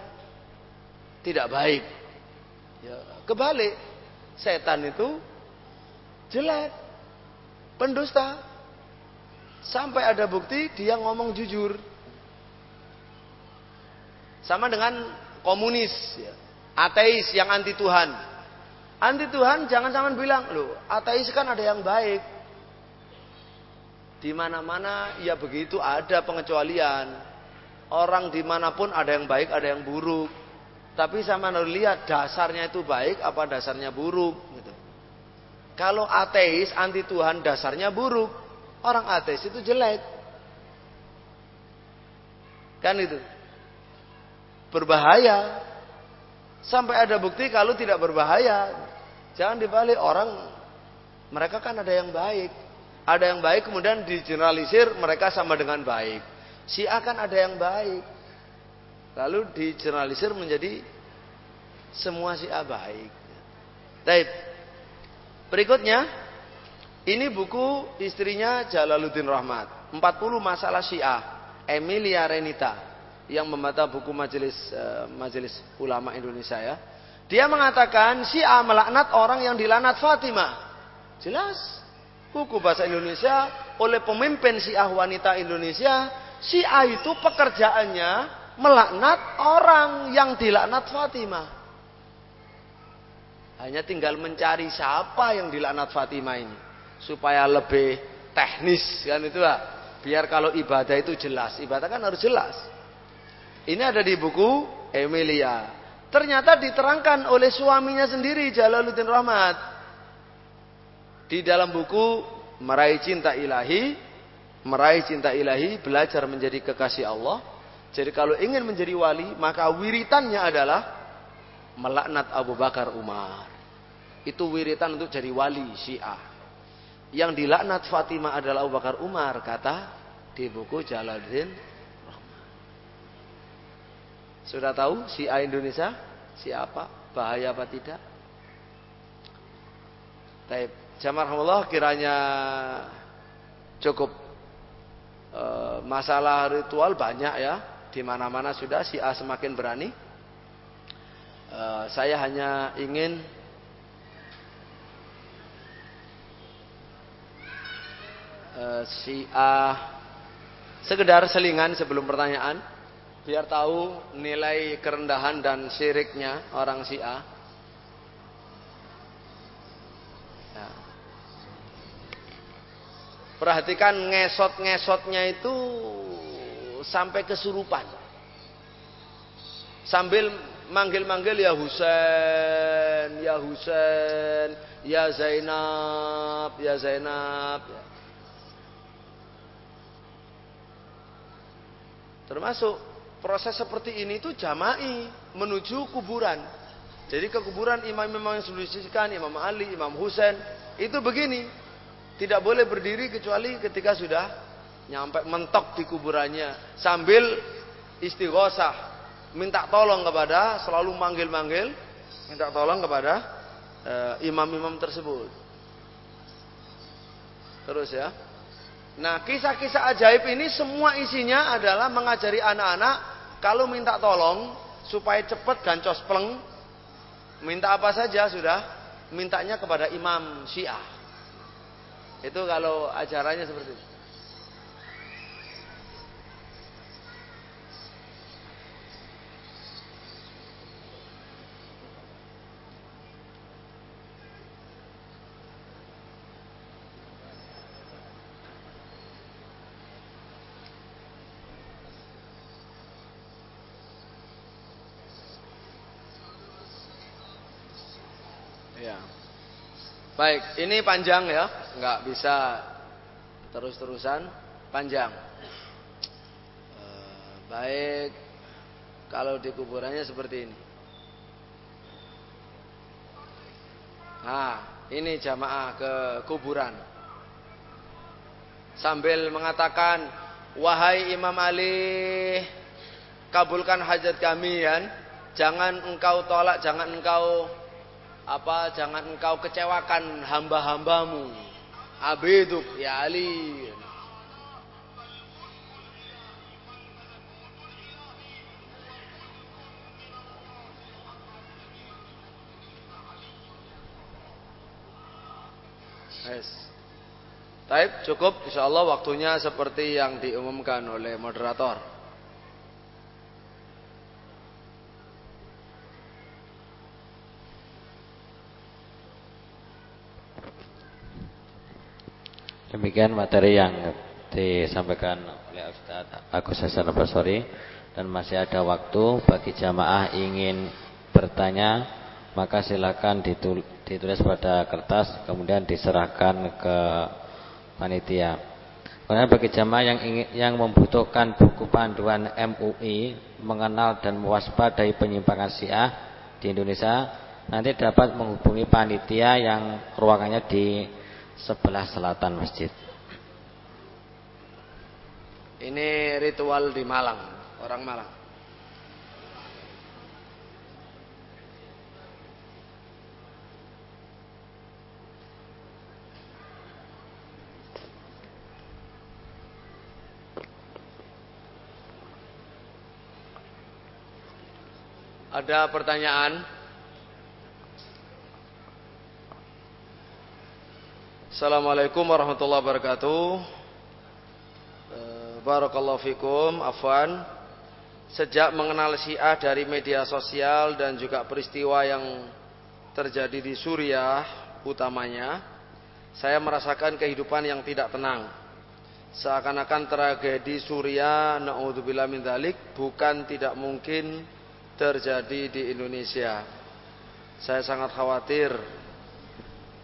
tidak baik. Ya, kebalik. Setan itu jelek. Pendusta. Sampai ada bukti dia ngomong jujur. Sama dengan komunis, ya. ateis yang anti Tuhan. Anti Tuhan jangan jangan bilang, loh ateis kan ada yang baik. Di mana-mana ya begitu ada pengecualian. Orang di mana pun ada yang baik, ada yang buruk. Tapi sama lihat dasarnya itu baik apa dasarnya buruk. Gitu. Kalau ateis anti Tuhan dasarnya buruk. Orang ateis itu jelek. Kan itu. Berbahaya. Sampai ada bukti kalau tidak berbahaya. Jangan dibalik orang mereka kan ada yang baik. Ada yang baik kemudian digeneralisir mereka sama dengan baik. Si akan ada yang baik. Lalu digeneralisir menjadi semua si A baik. Taib. Berikutnya ini buku istrinya Jalaluddin Rahmat. 40 masalah Syiah. Emilia Renita yang membaca buku majelis uh, majelis ulama Indonesia ya. Dia mengatakan Syiah melaknat orang yang dilanat Fatimah. Jelas. Buku bahasa Indonesia oleh pemimpin Syiah wanita Indonesia, Syiah itu pekerjaannya melaknat orang yang dilaknat Fatimah. Hanya tinggal mencari siapa yang dilaknat Fatimah ini supaya lebih teknis kan itu lah. Biar kalau ibadah itu jelas, ibadah kan harus jelas. Ini ada di buku Emilia. Ternyata diterangkan oleh suaminya sendiri Jalaluddin Rahmat. Di dalam buku Meraih Cinta Ilahi, Meraih Cinta Ilahi, belajar menjadi kekasih Allah. Jadi kalau ingin menjadi wali, maka wiritannya adalah melaknat Abu Bakar Umar. Itu wiritan untuk jadi wali Syiah. Yang dilaknat Fatimah adalah Abu Bakar Umar, kata di buku Jalaluddin Sudah tahu si A Indonesia siapa? Bahaya apa tidak? Taib. Jamarhamullah kiranya cukup e, masalah ritual banyak ya. Di mana-mana sudah si A semakin berani. E, saya hanya ingin e, si A sekedar selingan sebelum pertanyaan biar tahu nilai kerendahan dan syiriknya orang Syiah. Ya. Perhatikan ngesot-ngesotnya itu sampai kesurupan. Sambil manggil-manggil ya Husain, ya Husain, ya Zainab, ya Zainab. Ya. Termasuk proses seperti ini itu jama'i menuju kuburan. Jadi ke kuburan imam-imam yang sudah disisikan, Imam Ali, Imam Husain, itu begini. Tidak boleh berdiri kecuali ketika sudah nyampe mentok di kuburannya sambil istighosah, minta tolong kepada selalu manggil-manggil, minta tolong kepada eh, imam-imam uh, tersebut. Terus ya. Nah, kisah-kisah ajaib ini semua isinya adalah mengajari anak-anak kalau minta tolong supaya cepat gancos pleng, minta apa saja sudah, mintanya kepada imam Syiah. Itu kalau ajarannya seperti itu. Baik, ini panjang ya, nggak bisa terus-terusan, panjang. E, baik, kalau di kuburannya seperti ini. Nah, ini jamaah ke kuburan. Sambil mengatakan, wahai Imam Ali, kabulkan hajat kami ya. Jangan engkau tolak, jangan engkau apa jangan engkau kecewakan hamba-hambamu abiduk ya Ali Yes. Taib cukup insyaallah waktunya seperti yang diumumkan oleh moderator. Demikian materi yang disampaikan oleh Ustaz Agus Hasan Basori dan masih ada waktu bagi jamaah ingin bertanya maka silakan ditulis pada kertas kemudian diserahkan ke panitia. Kemudian bagi jamaah yang ingin yang membutuhkan buku panduan MUI mengenal dan mewaspadai penyimpangan Syiah di Indonesia nanti dapat menghubungi panitia yang ruangannya di sebelah selatan masjid. Ini ritual di Malang, orang Malang. Ada pertanyaan? Assalamualaikum warahmatullahi wabarakatuh. Eh, barakallahu fikum, afwan. Sejak mengenal Syiah dari media sosial dan juga peristiwa yang terjadi di Suriah utamanya, saya merasakan kehidupan yang tidak tenang. Seakan-akan tragedi Suriah, naudzubillah min dzalik, bukan tidak mungkin terjadi di Indonesia. Saya sangat khawatir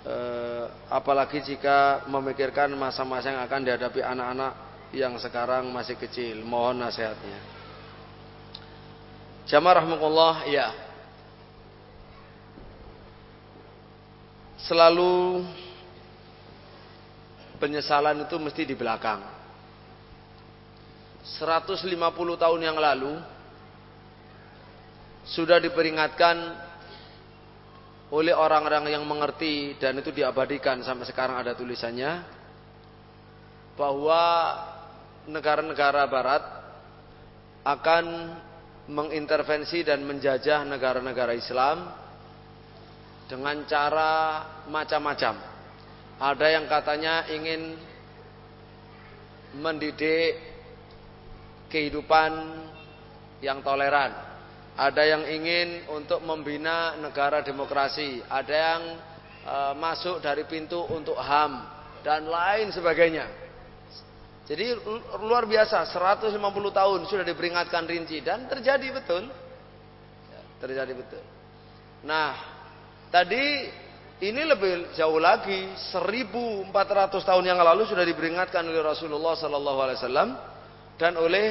eh, apalagi jika memikirkan masa-masa yang akan dihadapi anak-anak yang sekarang masih kecil. Mohon nasihatnya. Jamaah rahmatullah, ya. Selalu penyesalan itu mesti di belakang. 150 tahun yang lalu sudah diperingatkan oleh orang-orang yang mengerti dan itu diabadikan sampai sekarang ada tulisannya bahwa negara-negara barat akan mengintervensi dan menjajah negara-negara Islam dengan cara macam-macam. Ada yang katanya ingin mendidik kehidupan yang toleran ada yang ingin untuk membina negara demokrasi, ada yang e, masuk dari pintu untuk HAM dan lain sebagainya. Jadi luar biasa, 150 tahun sudah diperingatkan rinci dan terjadi betul. Ya, terjadi betul. Nah, tadi ini lebih jauh lagi, 1400 tahun yang lalu sudah diperingatkan oleh Rasulullah sallallahu alaihi wasallam dan oleh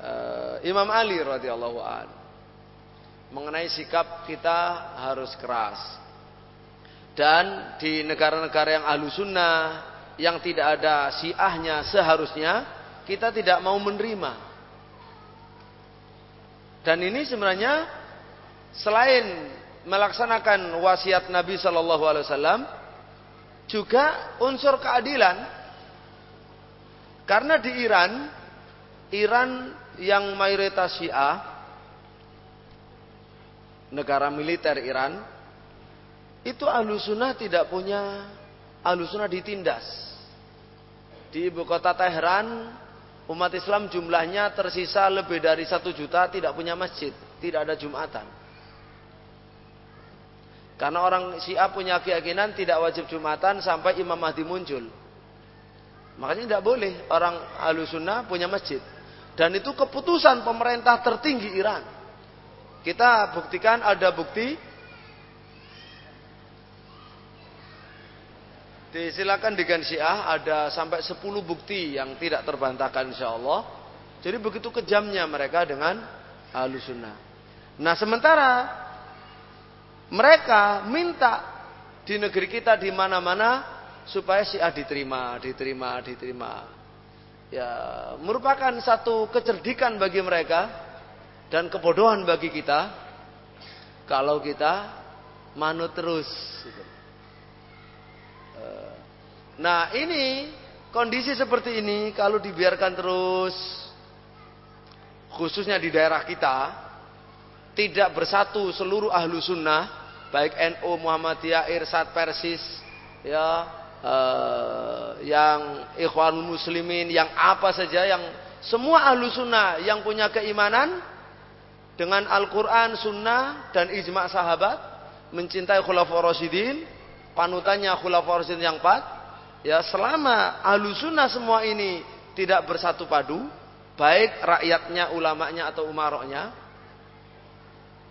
uh, Imam Ali radhiyallahu an mengenai sikap kita harus keras. Dan di negara-negara yang ahlu sunnah yang tidak ada siahnya seharusnya kita tidak mau menerima. Dan ini sebenarnya selain melaksanakan wasiat Nabi Wasallam juga unsur keadilan karena di Iran Iran yang mayoritas Syiah negara militer Iran itu ahlu sunnah tidak punya ahlu sunnah ditindas. Di ibu kota Teheran umat Islam jumlahnya tersisa lebih dari satu juta tidak punya masjid tidak ada jumatan. Karena orang Syiah punya keyakinan tidak wajib jumatan sampai Imam Mahdi muncul. Makanya tidak boleh orang ahlu sunnah punya masjid dan itu keputusan pemerintah tertinggi Iran. Kita buktikan ada bukti. Disilakan dengan Syiah ada sampai 10 bukti yang tidak terbantahkan insya Allah. Jadi begitu kejamnya mereka dengan Ahlussunnah. Nah sementara mereka minta di negeri kita di mana-mana supaya Syiah diterima, diterima, diterima ya merupakan satu kecerdikan bagi mereka dan kebodohan bagi kita kalau kita manut terus. Eh, nah ini kondisi seperti ini kalau dibiarkan terus khususnya di daerah kita tidak bersatu seluruh ahlu sunnah baik NU Muhammadiyah Irsad Persis ya uh, yang ikhwan muslimin, yang apa saja, yang semua ahlu sunnah yang punya keimanan dengan Al-Quran, sunnah, dan ijma' sahabat, mencintai khulafur rasyidin, panutannya khulafur rasyidin yang empat, ya selama ahlu sunnah semua ini tidak bersatu padu, baik rakyatnya, ulamanya atau umaroknya,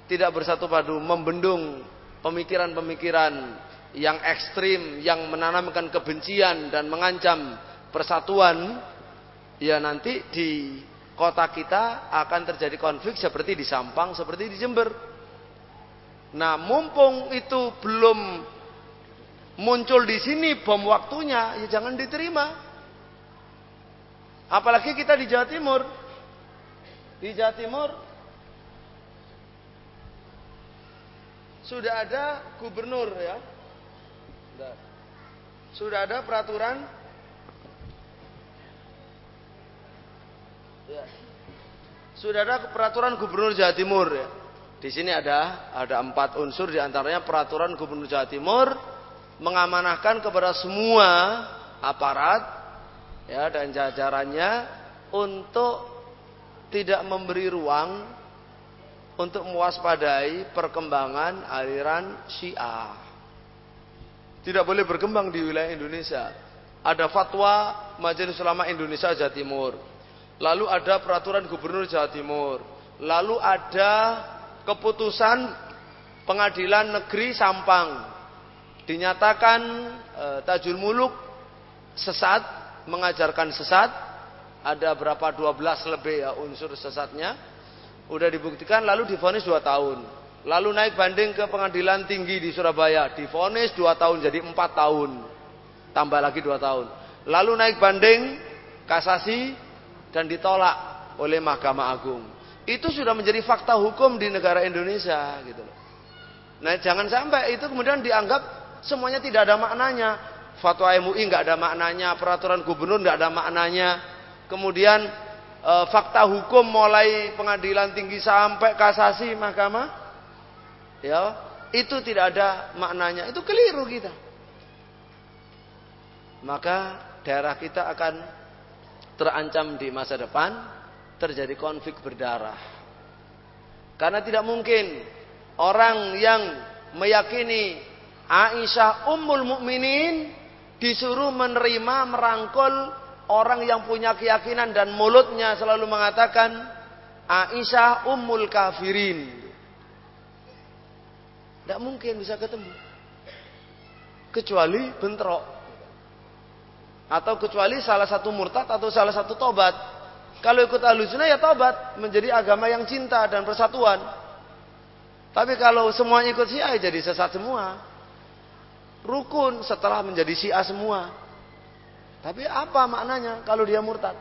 tidak bersatu padu, membendung pemikiran-pemikiran yang ekstrim, yang menanamkan kebencian dan mengancam persatuan, ya nanti di kota kita akan terjadi konflik seperti di Sampang, seperti di Jember. Nah, mumpung itu belum muncul di sini bom waktunya, ya jangan diterima. Apalagi kita di Jawa Timur. Di Jawa Timur sudah ada gubernur ya, sudah ada peraturan ya. Sudah ada peraturan Gubernur Jawa Timur ya. Di sini ada ada empat unsur di antaranya peraturan Gubernur Jawa Timur mengamanahkan kepada semua aparat ya dan jajarannya untuk tidak memberi ruang untuk mewaspadai perkembangan aliran Syiah. Tidak boleh berkembang di wilayah Indonesia. Ada fatwa Majelis Ulama Indonesia Jawa Timur. Lalu ada peraturan Gubernur Jawa Timur. Lalu ada keputusan Pengadilan Negeri Sampang. Dinyatakan e, Tajul Muluk sesat, mengajarkan sesat. Ada berapa 12 lebih ya unsur sesatnya. Udah dibuktikan lalu difonis 2 tahun. Lalu naik banding ke pengadilan tinggi di Surabaya. Difonis 2 tahun jadi 4 tahun. Tambah lagi 2 tahun. Lalu naik banding kasasi dan ditolak oleh Mahkamah Agung. Itu sudah menjadi fakta hukum di negara Indonesia gitu loh. Nah, jangan sampai itu kemudian dianggap semuanya tidak ada maknanya. Fatwa MUI nggak ada maknanya, peraturan gubernur nggak ada maknanya. Kemudian e, fakta hukum mulai pengadilan tinggi sampai kasasi mahkamah ya, itu tidak ada maknanya. Itu keliru kita. Maka daerah kita akan terancam di masa depan terjadi konflik berdarah. Karena tidak mungkin orang yang meyakini Aisyah ummul mukminin disuruh menerima merangkul orang yang punya keyakinan dan mulutnya selalu mengatakan Aisyah ummul kafirin. Tidak mungkin bisa ketemu. Kecuali bentrok. Atau kecuali salah satu murtad atau salah satu tobat. Kalau ikut alusuna ya tobat. Menjadi agama yang cinta dan persatuan. Tapi kalau semuanya ikut syiah ya jadi sesat semua. Rukun setelah menjadi syiah semua. Tapi apa maknanya kalau dia murtad?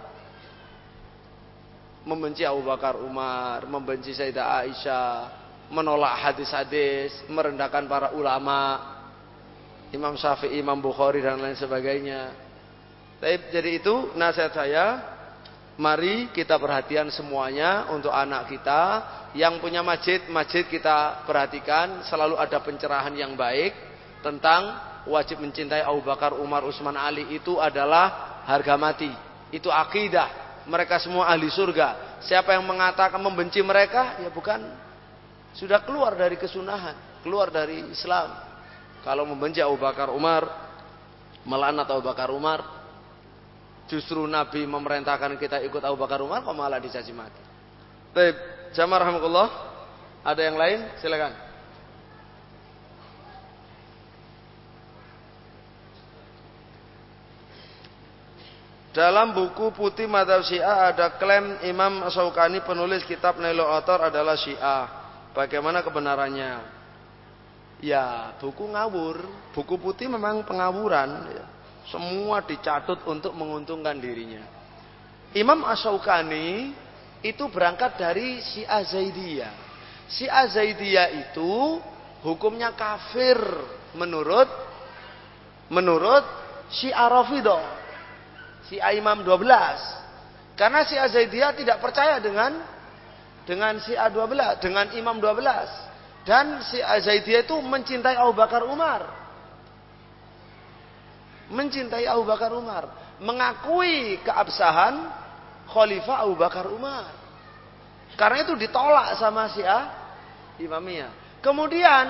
Membenci Abu Bakar Umar, membenci Sayyidah Aisyah, menolak hadis-hadis, merendahkan para ulama, Imam Syafi'i, Imam Bukhari dan lain sebagainya. Jadi itu nasihat saya, mari kita perhatian semuanya untuk anak kita yang punya masjid, masjid kita perhatikan selalu ada pencerahan yang baik tentang wajib mencintai Abu Bakar, Umar, Utsman, Ali itu adalah harga mati. Itu akidah. Mereka semua ahli surga. Siapa yang mengatakan membenci mereka, ya bukan sudah keluar dari kesunahan, keluar dari Islam. Kalau membenci Abu Bakar, Umar, melanat Abu Bakar, Umar, Justru Nabi memerintahkan kita ikut Abu Bakar Umar kok malah dicaci maki. Baik, jamaah rahmatullah. Ada yang lain? Silakan. Dalam buku putih Madhab Syiah ada klaim Imam Saukani penulis kitab Nailul Autor adalah Syiah. Bagaimana kebenarannya? Ya, buku ngawur. Buku putih memang pengawuran. Ya. Semua dicatut untuk menguntungkan dirinya. Imam Asyaukani itu berangkat dari si Zaidiyah. Si Zaidiyah itu hukumnya kafir menurut menurut si Rafidah. Si Imam 12. Karena si Zaidiyah tidak percaya dengan dengan si A12, dengan Imam 12. Dan si Zaidiyah itu mencintai Abu Bakar Umar mencintai Abu Bakar Umar, mengakui keabsahan Khalifah Abu Bakar Umar. Karena itu ditolak sama Syiah Imamiyah. Kemudian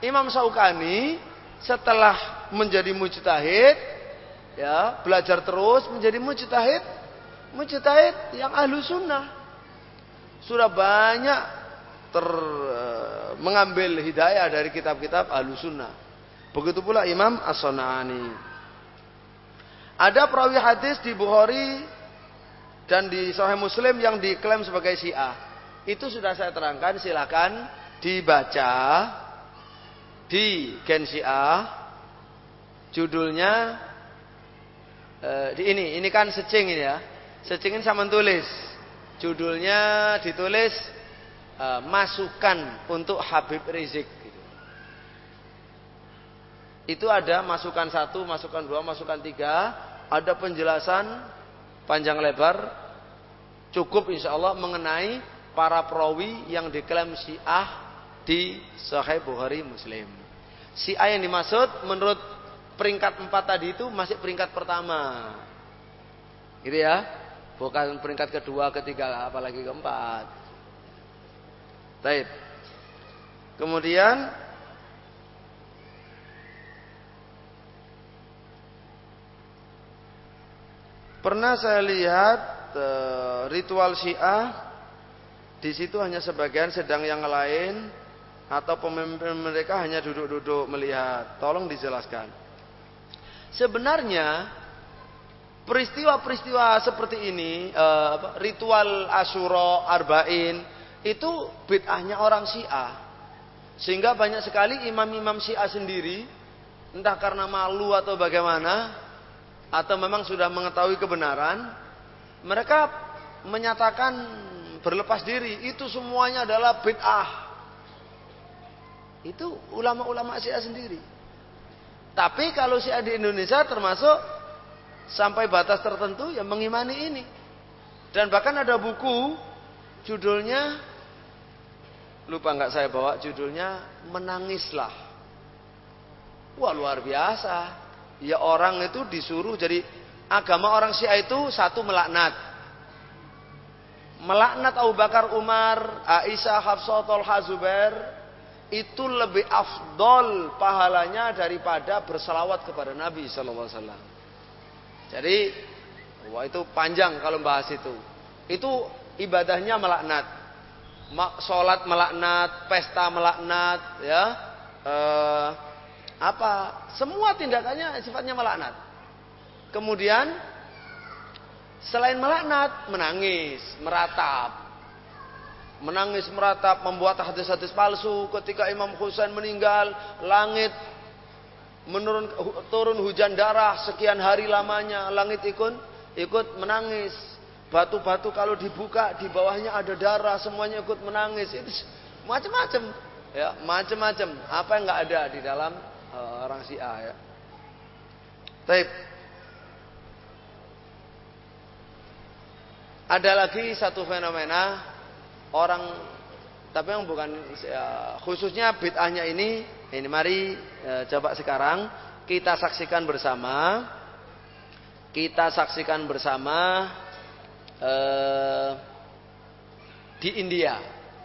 Imam Saukani setelah menjadi mujtahid ya, belajar terus menjadi mujtahid, mujtahid yang ahlu sunnah. Sudah banyak ter eh, mengambil hidayah dari kitab-kitab ahlu. Begitu pula Imam As-Sunani. Ada perawi hadis di Bukhari dan di Sahih Muslim yang diklaim sebagai Syiah. Itu sudah saya terangkan, silakan dibaca di Gen Syiah. Judulnya eh, di ini, ini kan secing ini ya. Secing ini sama tulis. Judulnya ditulis eh, masukan untuk Habib Rizik. Itu ada masukan satu, masukan dua, masukan tiga. Ada penjelasan panjang lebar. Cukup insya Allah mengenai para perawi yang diklaim syiah di Sahih Bukhari Muslim. Syiah yang dimaksud menurut peringkat empat tadi itu masih peringkat pertama. Gitu ya. Bukan peringkat kedua, ketiga, apalagi keempat. Baik. Kemudian pernah saya lihat uh, ritual Syiah di situ hanya sebagian sedang yang lain atau pemimpin mereka hanya duduk-duduk melihat. Tolong dijelaskan. Sebenarnya peristiwa-peristiwa seperti ini, uh, ritual Asyura, Arba'in, itu bid'ahnya orang Syiah. Sehingga banyak sekali imam-imam Syiah sendiri entah karena malu atau bagaimana atau memang sudah mengetahui kebenaran, mereka menyatakan berlepas diri itu semuanya adalah bid'ah. Itu ulama-ulama Syiah sendiri. Tapi kalau Syiah di Indonesia termasuk sampai batas tertentu yang mengimani ini. Dan bahkan ada buku judulnya lupa nggak saya bawa judulnya menangislah wah luar biasa ya orang itu disuruh jadi agama orang Syiah itu satu melaknat melaknat Abu Bakar Umar Aisyah Hafsah Tolha Zubair itu lebih afdol pahalanya daripada berselawat kepada Nabi Sallallahu Alaihi Wasallam. Jadi, wah itu panjang kalau bahas itu. Itu ibadahnya melaknat sholat melaknat, pesta melaknat, ya, eh, apa, semua tindakannya sifatnya melaknat. Kemudian selain melaknat, menangis, meratap, menangis meratap, membuat hadis-hadis palsu. Ketika Imam Husain meninggal, langit menurun turun hujan darah sekian hari lamanya, langit ikut ikut menangis Batu-batu kalau dibuka di bawahnya ada darah, semuanya ikut menangis. Itu macam-macam, ya macam-macam. Apa yang nggak ada di dalam uh, orang Syiah ya. Taib. Ada lagi satu fenomena orang tapi yang bukan ya, khususnya bid'ahnya ini ini mari ya, coba sekarang kita saksikan bersama. Kita saksikan bersama eh, di India.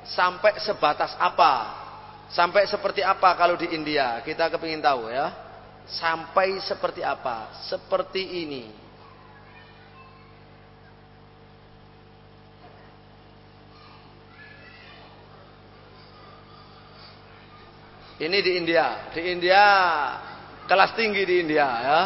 Sampai sebatas apa? Sampai seperti apa kalau di India? Kita kepingin tahu ya. Sampai seperti apa? Seperti ini ini di India di India kelas tinggi di India ya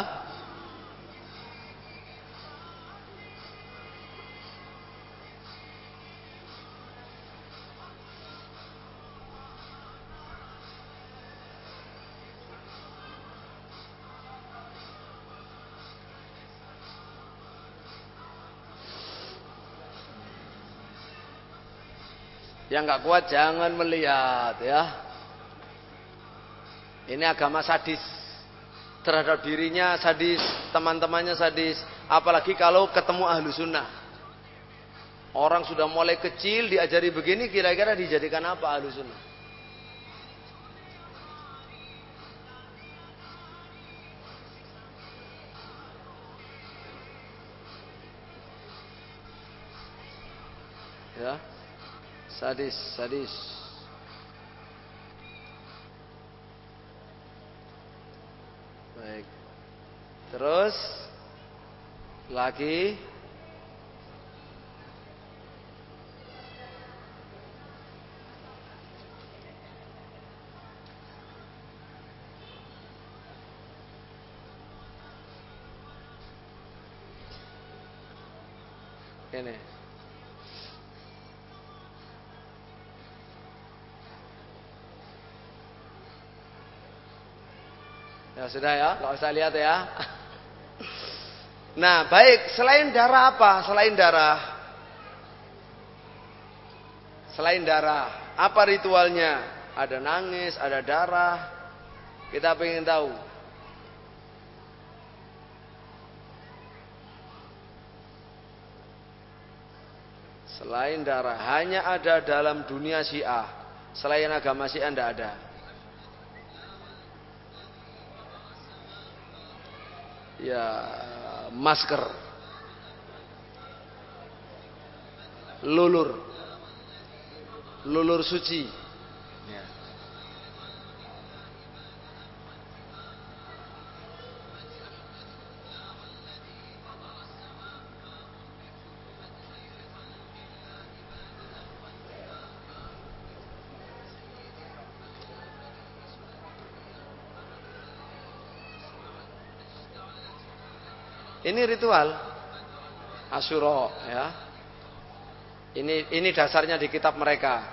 Yang nggak kuat jangan melihat ya. Ini agama sadis. Terhadap dirinya sadis, teman-temannya sadis. Apalagi kalau ketemu ahlu sunnah. Orang sudah mulai kecil diajari begini kira-kira dijadikan apa ahlu sunnah? Ya. Sadis, sadis. Baik. Terus lagi ini Ya sudah ya, nggak usah lihat ya. Nah, baik, selain darah apa? Selain darah. Selain darah, apa ritualnya? Ada nangis, ada darah. Kita ingin tahu. Selain darah, hanya ada dalam dunia Syiah. Selain agama Syiah tidak ada. Ya masker. Lulur. Lulur suci ya. Ini ritual Asyura ya. Ini ini dasarnya di kitab mereka.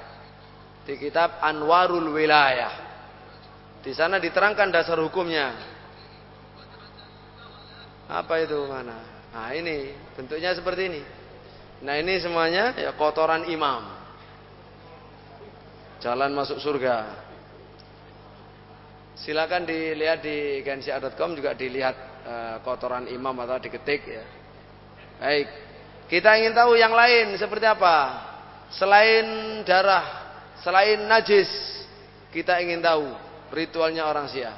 Di kitab Anwarul Wilayah. Di sana diterangkan dasar hukumnya. Apa itu mana? Nah, ini bentuknya seperti ini. Nah, ini semuanya ya kotoran imam. Jalan masuk surga. Silakan dilihat di gensia.com juga dilihat Eh, kotoran imam atau diketik ya. Baik. Kita ingin tahu yang lain seperti apa? Selain darah, selain najis, kita ingin tahu ritualnya orang Syiah.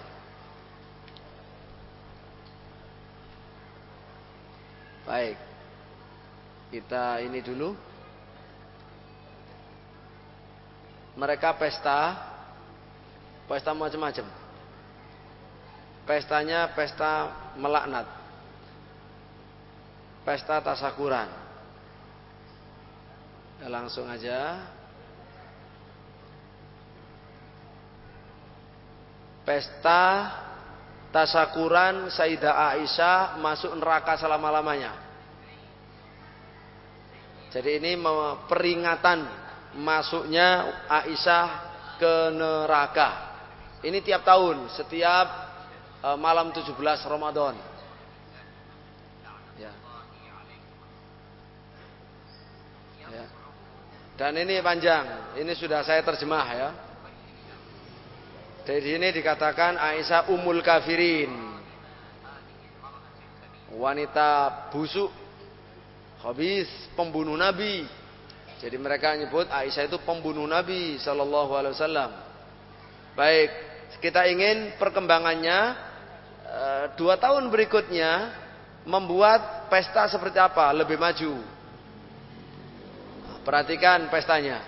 Baik. Kita ini dulu. Mereka pesta pesta macam-macam. Pestanya pesta melaknat. Pesta tasakuran. Ya, langsung aja. Pesta tasakuran Sayyidah Aisyah masuk neraka selama-lamanya. Jadi ini peringatan masuknya Aisyah ke neraka. Ini tiap tahun, setiap Eh, malam 17 Ramadan. Ya. ya. Dan ini panjang, ini sudah saya terjemah ya. Dari sini dikatakan Aisyah umul kafirin. Wanita busuk, habis pembunuh Nabi. Jadi mereka menyebut Aisyah itu pembunuh Nabi Shallallahu Alaihi Wasallam. Baik, kita ingin perkembangannya Eh, dua tahun berikutnya membuat pesta seperti apa lebih maju. Perhatikan pestanya.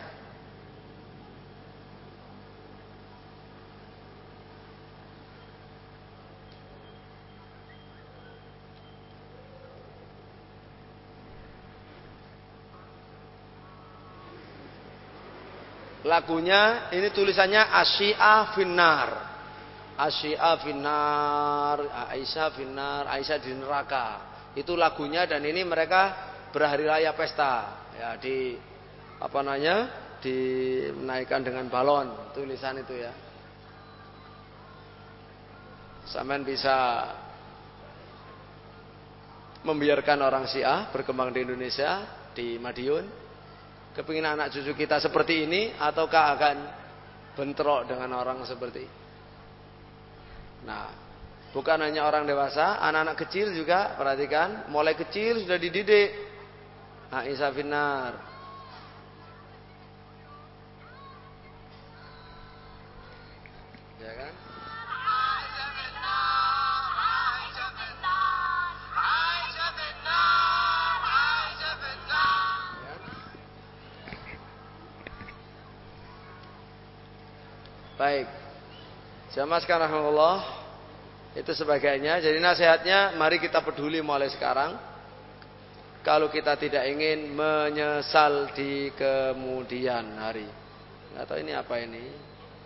Lagunya ini tulisannya Asyia Finnar. Asyia finar, Aisyah finar, Aisyah di neraka. Itu lagunya dan ini mereka berhari raya pesta. Ya di apa namanya? Dinaikkan dengan balon tulisan itu ya. Samen bisa membiarkan orang Syiah berkembang di Indonesia di Madiun. Kepingin anak cucu kita seperti ini ataukah akan bentrok dengan orang seperti ini? Nah, bukan hanya orang dewasa, anak-anak kecil juga perhatikan, mulai kecil sudah dididik. Nah, Isa Jamaah sekarang Allah itu sebagainya. Jadi nasihatnya mari kita peduli mulai sekarang. Kalau kita tidak ingin menyesal di kemudian hari. Atau ini apa ini?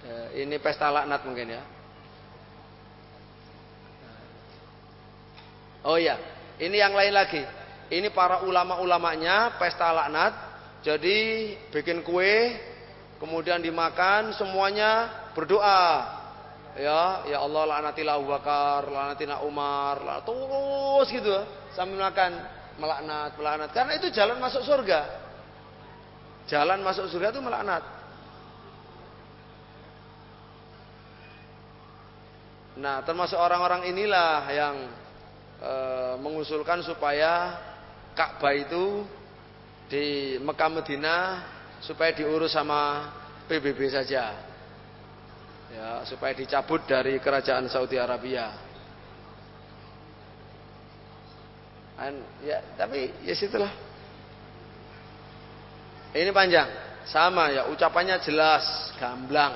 Eh, ini pesta laknat mungkin ya. Oh iya, ini yang lain lagi. Ini para ulama-ulamanya pesta laknat. Jadi bikin kue, kemudian dimakan, semuanya berdoa ya ya Allah laknatilah Abu Bakar laknatina Umar laknat, terus gitu. Sambil makan melaknat melaknat. Karena itu jalan masuk surga. Jalan masuk surga itu melaknat. Nah termasuk orang-orang inilah yang e, mengusulkan supaya Ka'bah itu di Mekah Medina supaya diurus sama PBB saja ya supaya dicabut dari kerajaan Saudi Arabia. An, ya, tapi ya situlah. Ini panjang, sama ya ucapannya jelas, gamblang,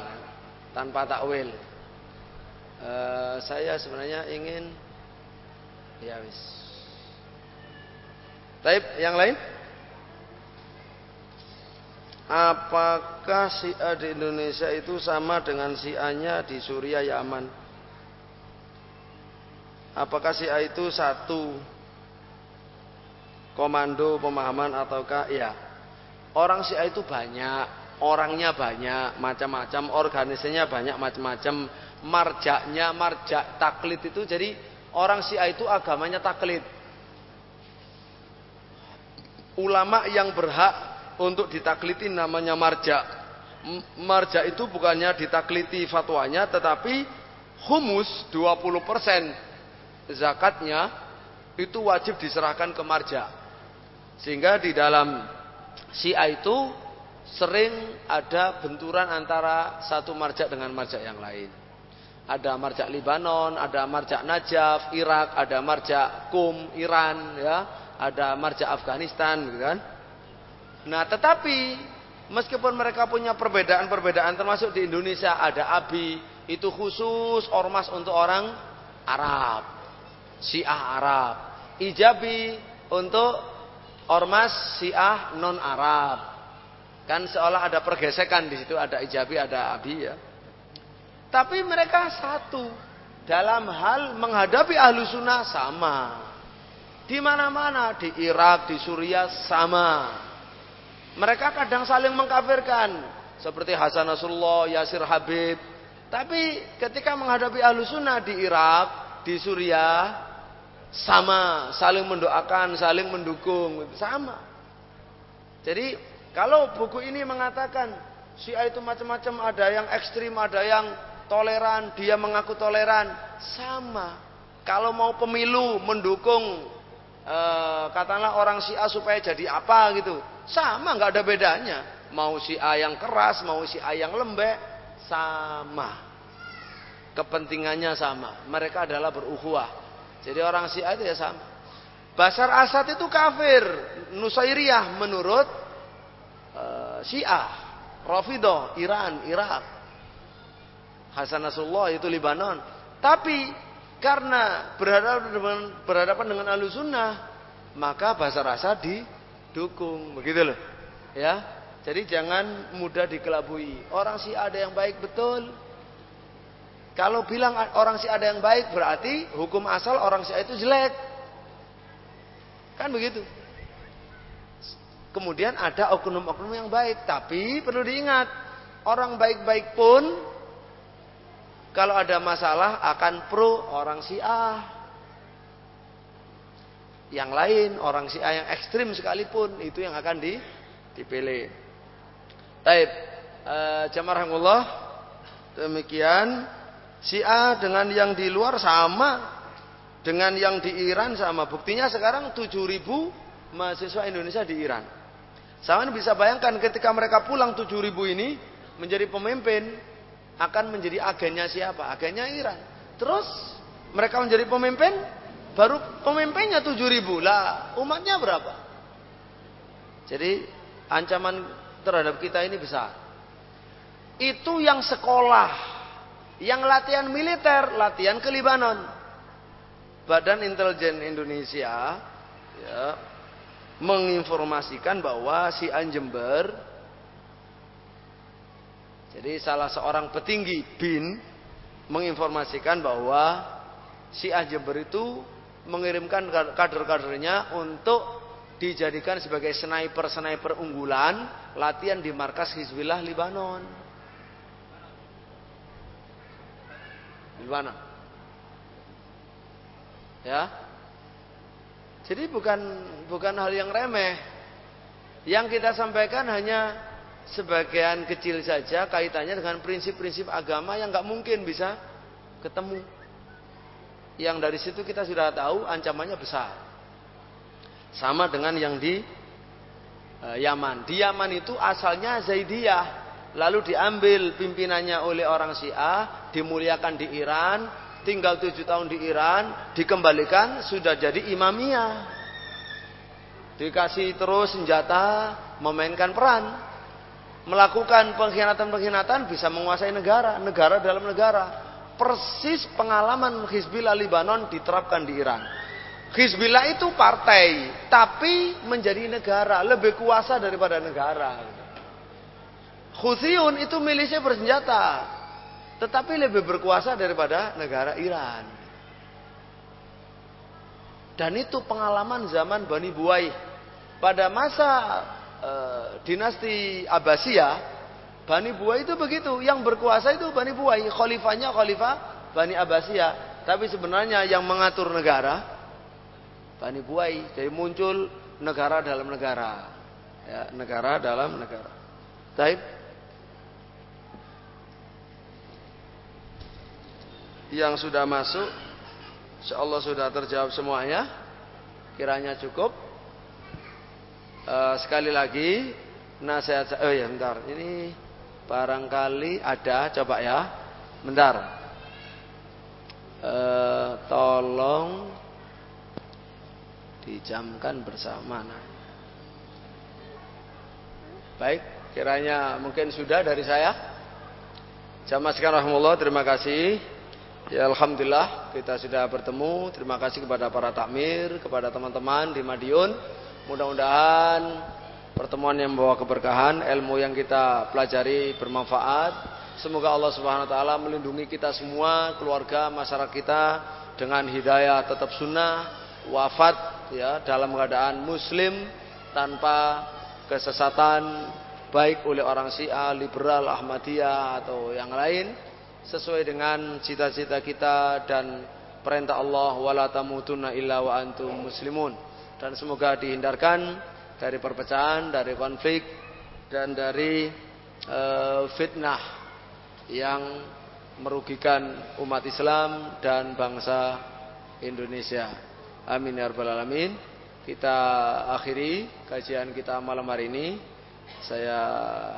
tanpa takwil. Uh, saya sebenarnya ingin ya wis. Taib yang lain? Apakah si A di Indonesia itu sama dengan si A-nya di Suriah Yaman? Apakah si A itu satu komando pemahaman ataukah ya? Orang si A itu banyak, orangnya banyak, macam-macam, organisasinya banyak, macam-macam, marjaknya, marjak taklid itu jadi orang si A itu agamanya taklid. Ulama yang berhak untuk ditakliti namanya marja. Marja itu bukannya ditakliti fatwanya tetapi humus 20% zakatnya itu wajib diserahkan ke marja. Sehingga di dalam Syiah itu sering ada benturan antara satu marja dengan marja yang lain. Ada marja Libanon, ada marja Najaf, Irak, ada marja Kum, Iran, ya, ada marja Afghanistan, gitu kan. Nah, tetapi meskipun mereka punya perbedaan-perbedaan termasuk di Indonesia ada ABI, itu khusus ormas untuk orang Arab. Syiah Arab. Ijabi untuk ormas Syiah non Arab. Kan seolah ada pergesekan di situ ada ijabi, ada abi ya. Tapi mereka satu dalam hal menghadapi ahlu sunnah sama. Di mana-mana di Irak, di Suriah sama. Mereka kadang saling mengkafirkan seperti Hasan Nasrullah, Yasir Habib. Tapi ketika menghadapi ahlu sunnah di Irak, di Suriah, sama, saling mendoakan, saling mendukung, sama. Jadi kalau buku ini mengatakan Syiah itu macam-macam, ada yang ekstrim, ada yang toleran, dia mengaku toleran, sama. Kalau mau pemilu mendukung eh, katakanlah orang Syiah supaya jadi apa gitu, sama, nggak ada bedanya. Mau si A yang keras, mau si A yang lembek, sama. Kepentingannya sama. Mereka adalah beruhuah. Jadi orang si A itu ya sama. Basar Asad itu kafir, Nusairiyah menurut uh, Syiah, Rafidah, Iran, Irak. Hasan Nasrullah itu Libanon. Tapi karena berhadapan dengan, berhadapan dengan Sunnah, maka Basar Asad di dukung begitu loh. Ya jadi jangan mudah dikelabui. Orang si ada yang baik betul. Kalau bilang orang si ada yang baik berarti hukum asal orang si itu jelek. Kan begitu? Kemudian ada oknum-oknum yang baik tapi perlu diingat orang baik-baik pun kalau ada masalah akan pro orang Syiah yang lain orang Syiah yang ekstrim sekalipun itu yang akan di, dipilih. Taib e, jamarahullah demikian Syiah dengan yang di luar sama dengan yang di Iran sama. Buktinya sekarang 7000 mahasiswa Indonesia di Iran. Sama bisa bayangkan ketika mereka pulang 7000 ini menjadi pemimpin akan menjadi agennya siapa? Agennya Iran. Terus mereka menjadi pemimpin Baru pemimpinnya tujuh ribu lah, umatnya berapa? Jadi ancaman terhadap kita ini besar. Itu yang sekolah, yang latihan militer, latihan ke Libanon. Badan Intelijen Indonesia ya, menginformasikan bahwa si Anjember jadi salah seorang petinggi BIN menginformasikan bahwa si Anjember itu mengirimkan kader-kadernya untuk dijadikan sebagai sniper-sniper unggulan latihan di markas Hizbullah Libanon. Libanon. Ya. Jadi bukan bukan hal yang remeh. Yang kita sampaikan hanya sebagian kecil saja kaitannya dengan prinsip-prinsip agama yang nggak mungkin bisa ketemu yang dari situ kita sudah tahu ancamannya besar. Sama dengan yang di e, Yaman. Di Yaman itu asalnya Zaidiyah, lalu diambil pimpinannya oleh orang Syiah, dimuliakan di Iran, tinggal tujuh tahun di Iran, dikembalikan sudah jadi Imamiyah. Dikasih terus senjata, memainkan peran. Melakukan pengkhianatan-pengkhianatan bisa menguasai negara, negara dalam negara. Persis pengalaman Hizbullah Libanon diterapkan di Iran. Hizbullah itu partai, tapi menjadi negara, lebih kuasa daripada negara. Huthiun itu milisnya bersenjata, tetapi lebih berkuasa daripada negara Iran. Dan itu pengalaman zaman Bani Buai. Pada masa e, dinasti Abbasiyah, Bani Buai itu begitu. Yang berkuasa itu Bani Buai. Khalifahnya khalifah Bani Abbasiyah. Tapi sebenarnya yang mengatur negara, Bani Buai. Jadi muncul negara dalam negara. Ya, negara dalam negara. Baik. Yang sudah masuk Insyaallah sudah terjawab semuanya. Kiranya cukup. Uh, sekali lagi nasihat oh ya bentar. Ini barangkali ada coba ya. Bentar. Uh, tolong dijamkan bersama. Nah. Baik, kiranya mungkin sudah dari saya. Jamaah sekalian rahmatullah, terima kasih. Ya Alhamdulillah kita sudah bertemu Terima kasih kepada para takmir Kepada teman-teman di Madiun Mudah-mudahan pertemuan yang membawa keberkahan Ilmu yang kita pelajari bermanfaat. Semoga Allah subhanahu wa ta'ala melindungi kita semua Keluarga, masyarakat kita Dengan hidayah tetap sunnah Wafat ya dalam keadaan muslim Tanpa kesesatan Baik oleh orang syiah, liberal, ahmadiyah Atau yang lain. Sesuai dengan cita-cita kita dan perintah Allah wala tamutunna illa wa antum muslimun. Dan semoga dihindarkan dari perpecahan, dari konflik dan dari uh, fitnah yang merugikan umat Islam dan bangsa Indonesia. Amin ya rabbal alamin. Kita akhiri kajian kita malam hari ini. Saya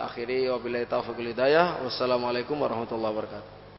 akhiri wabillahi taufiq hidayah. Wassalamualaikum warahmatullahi wabarakatuh.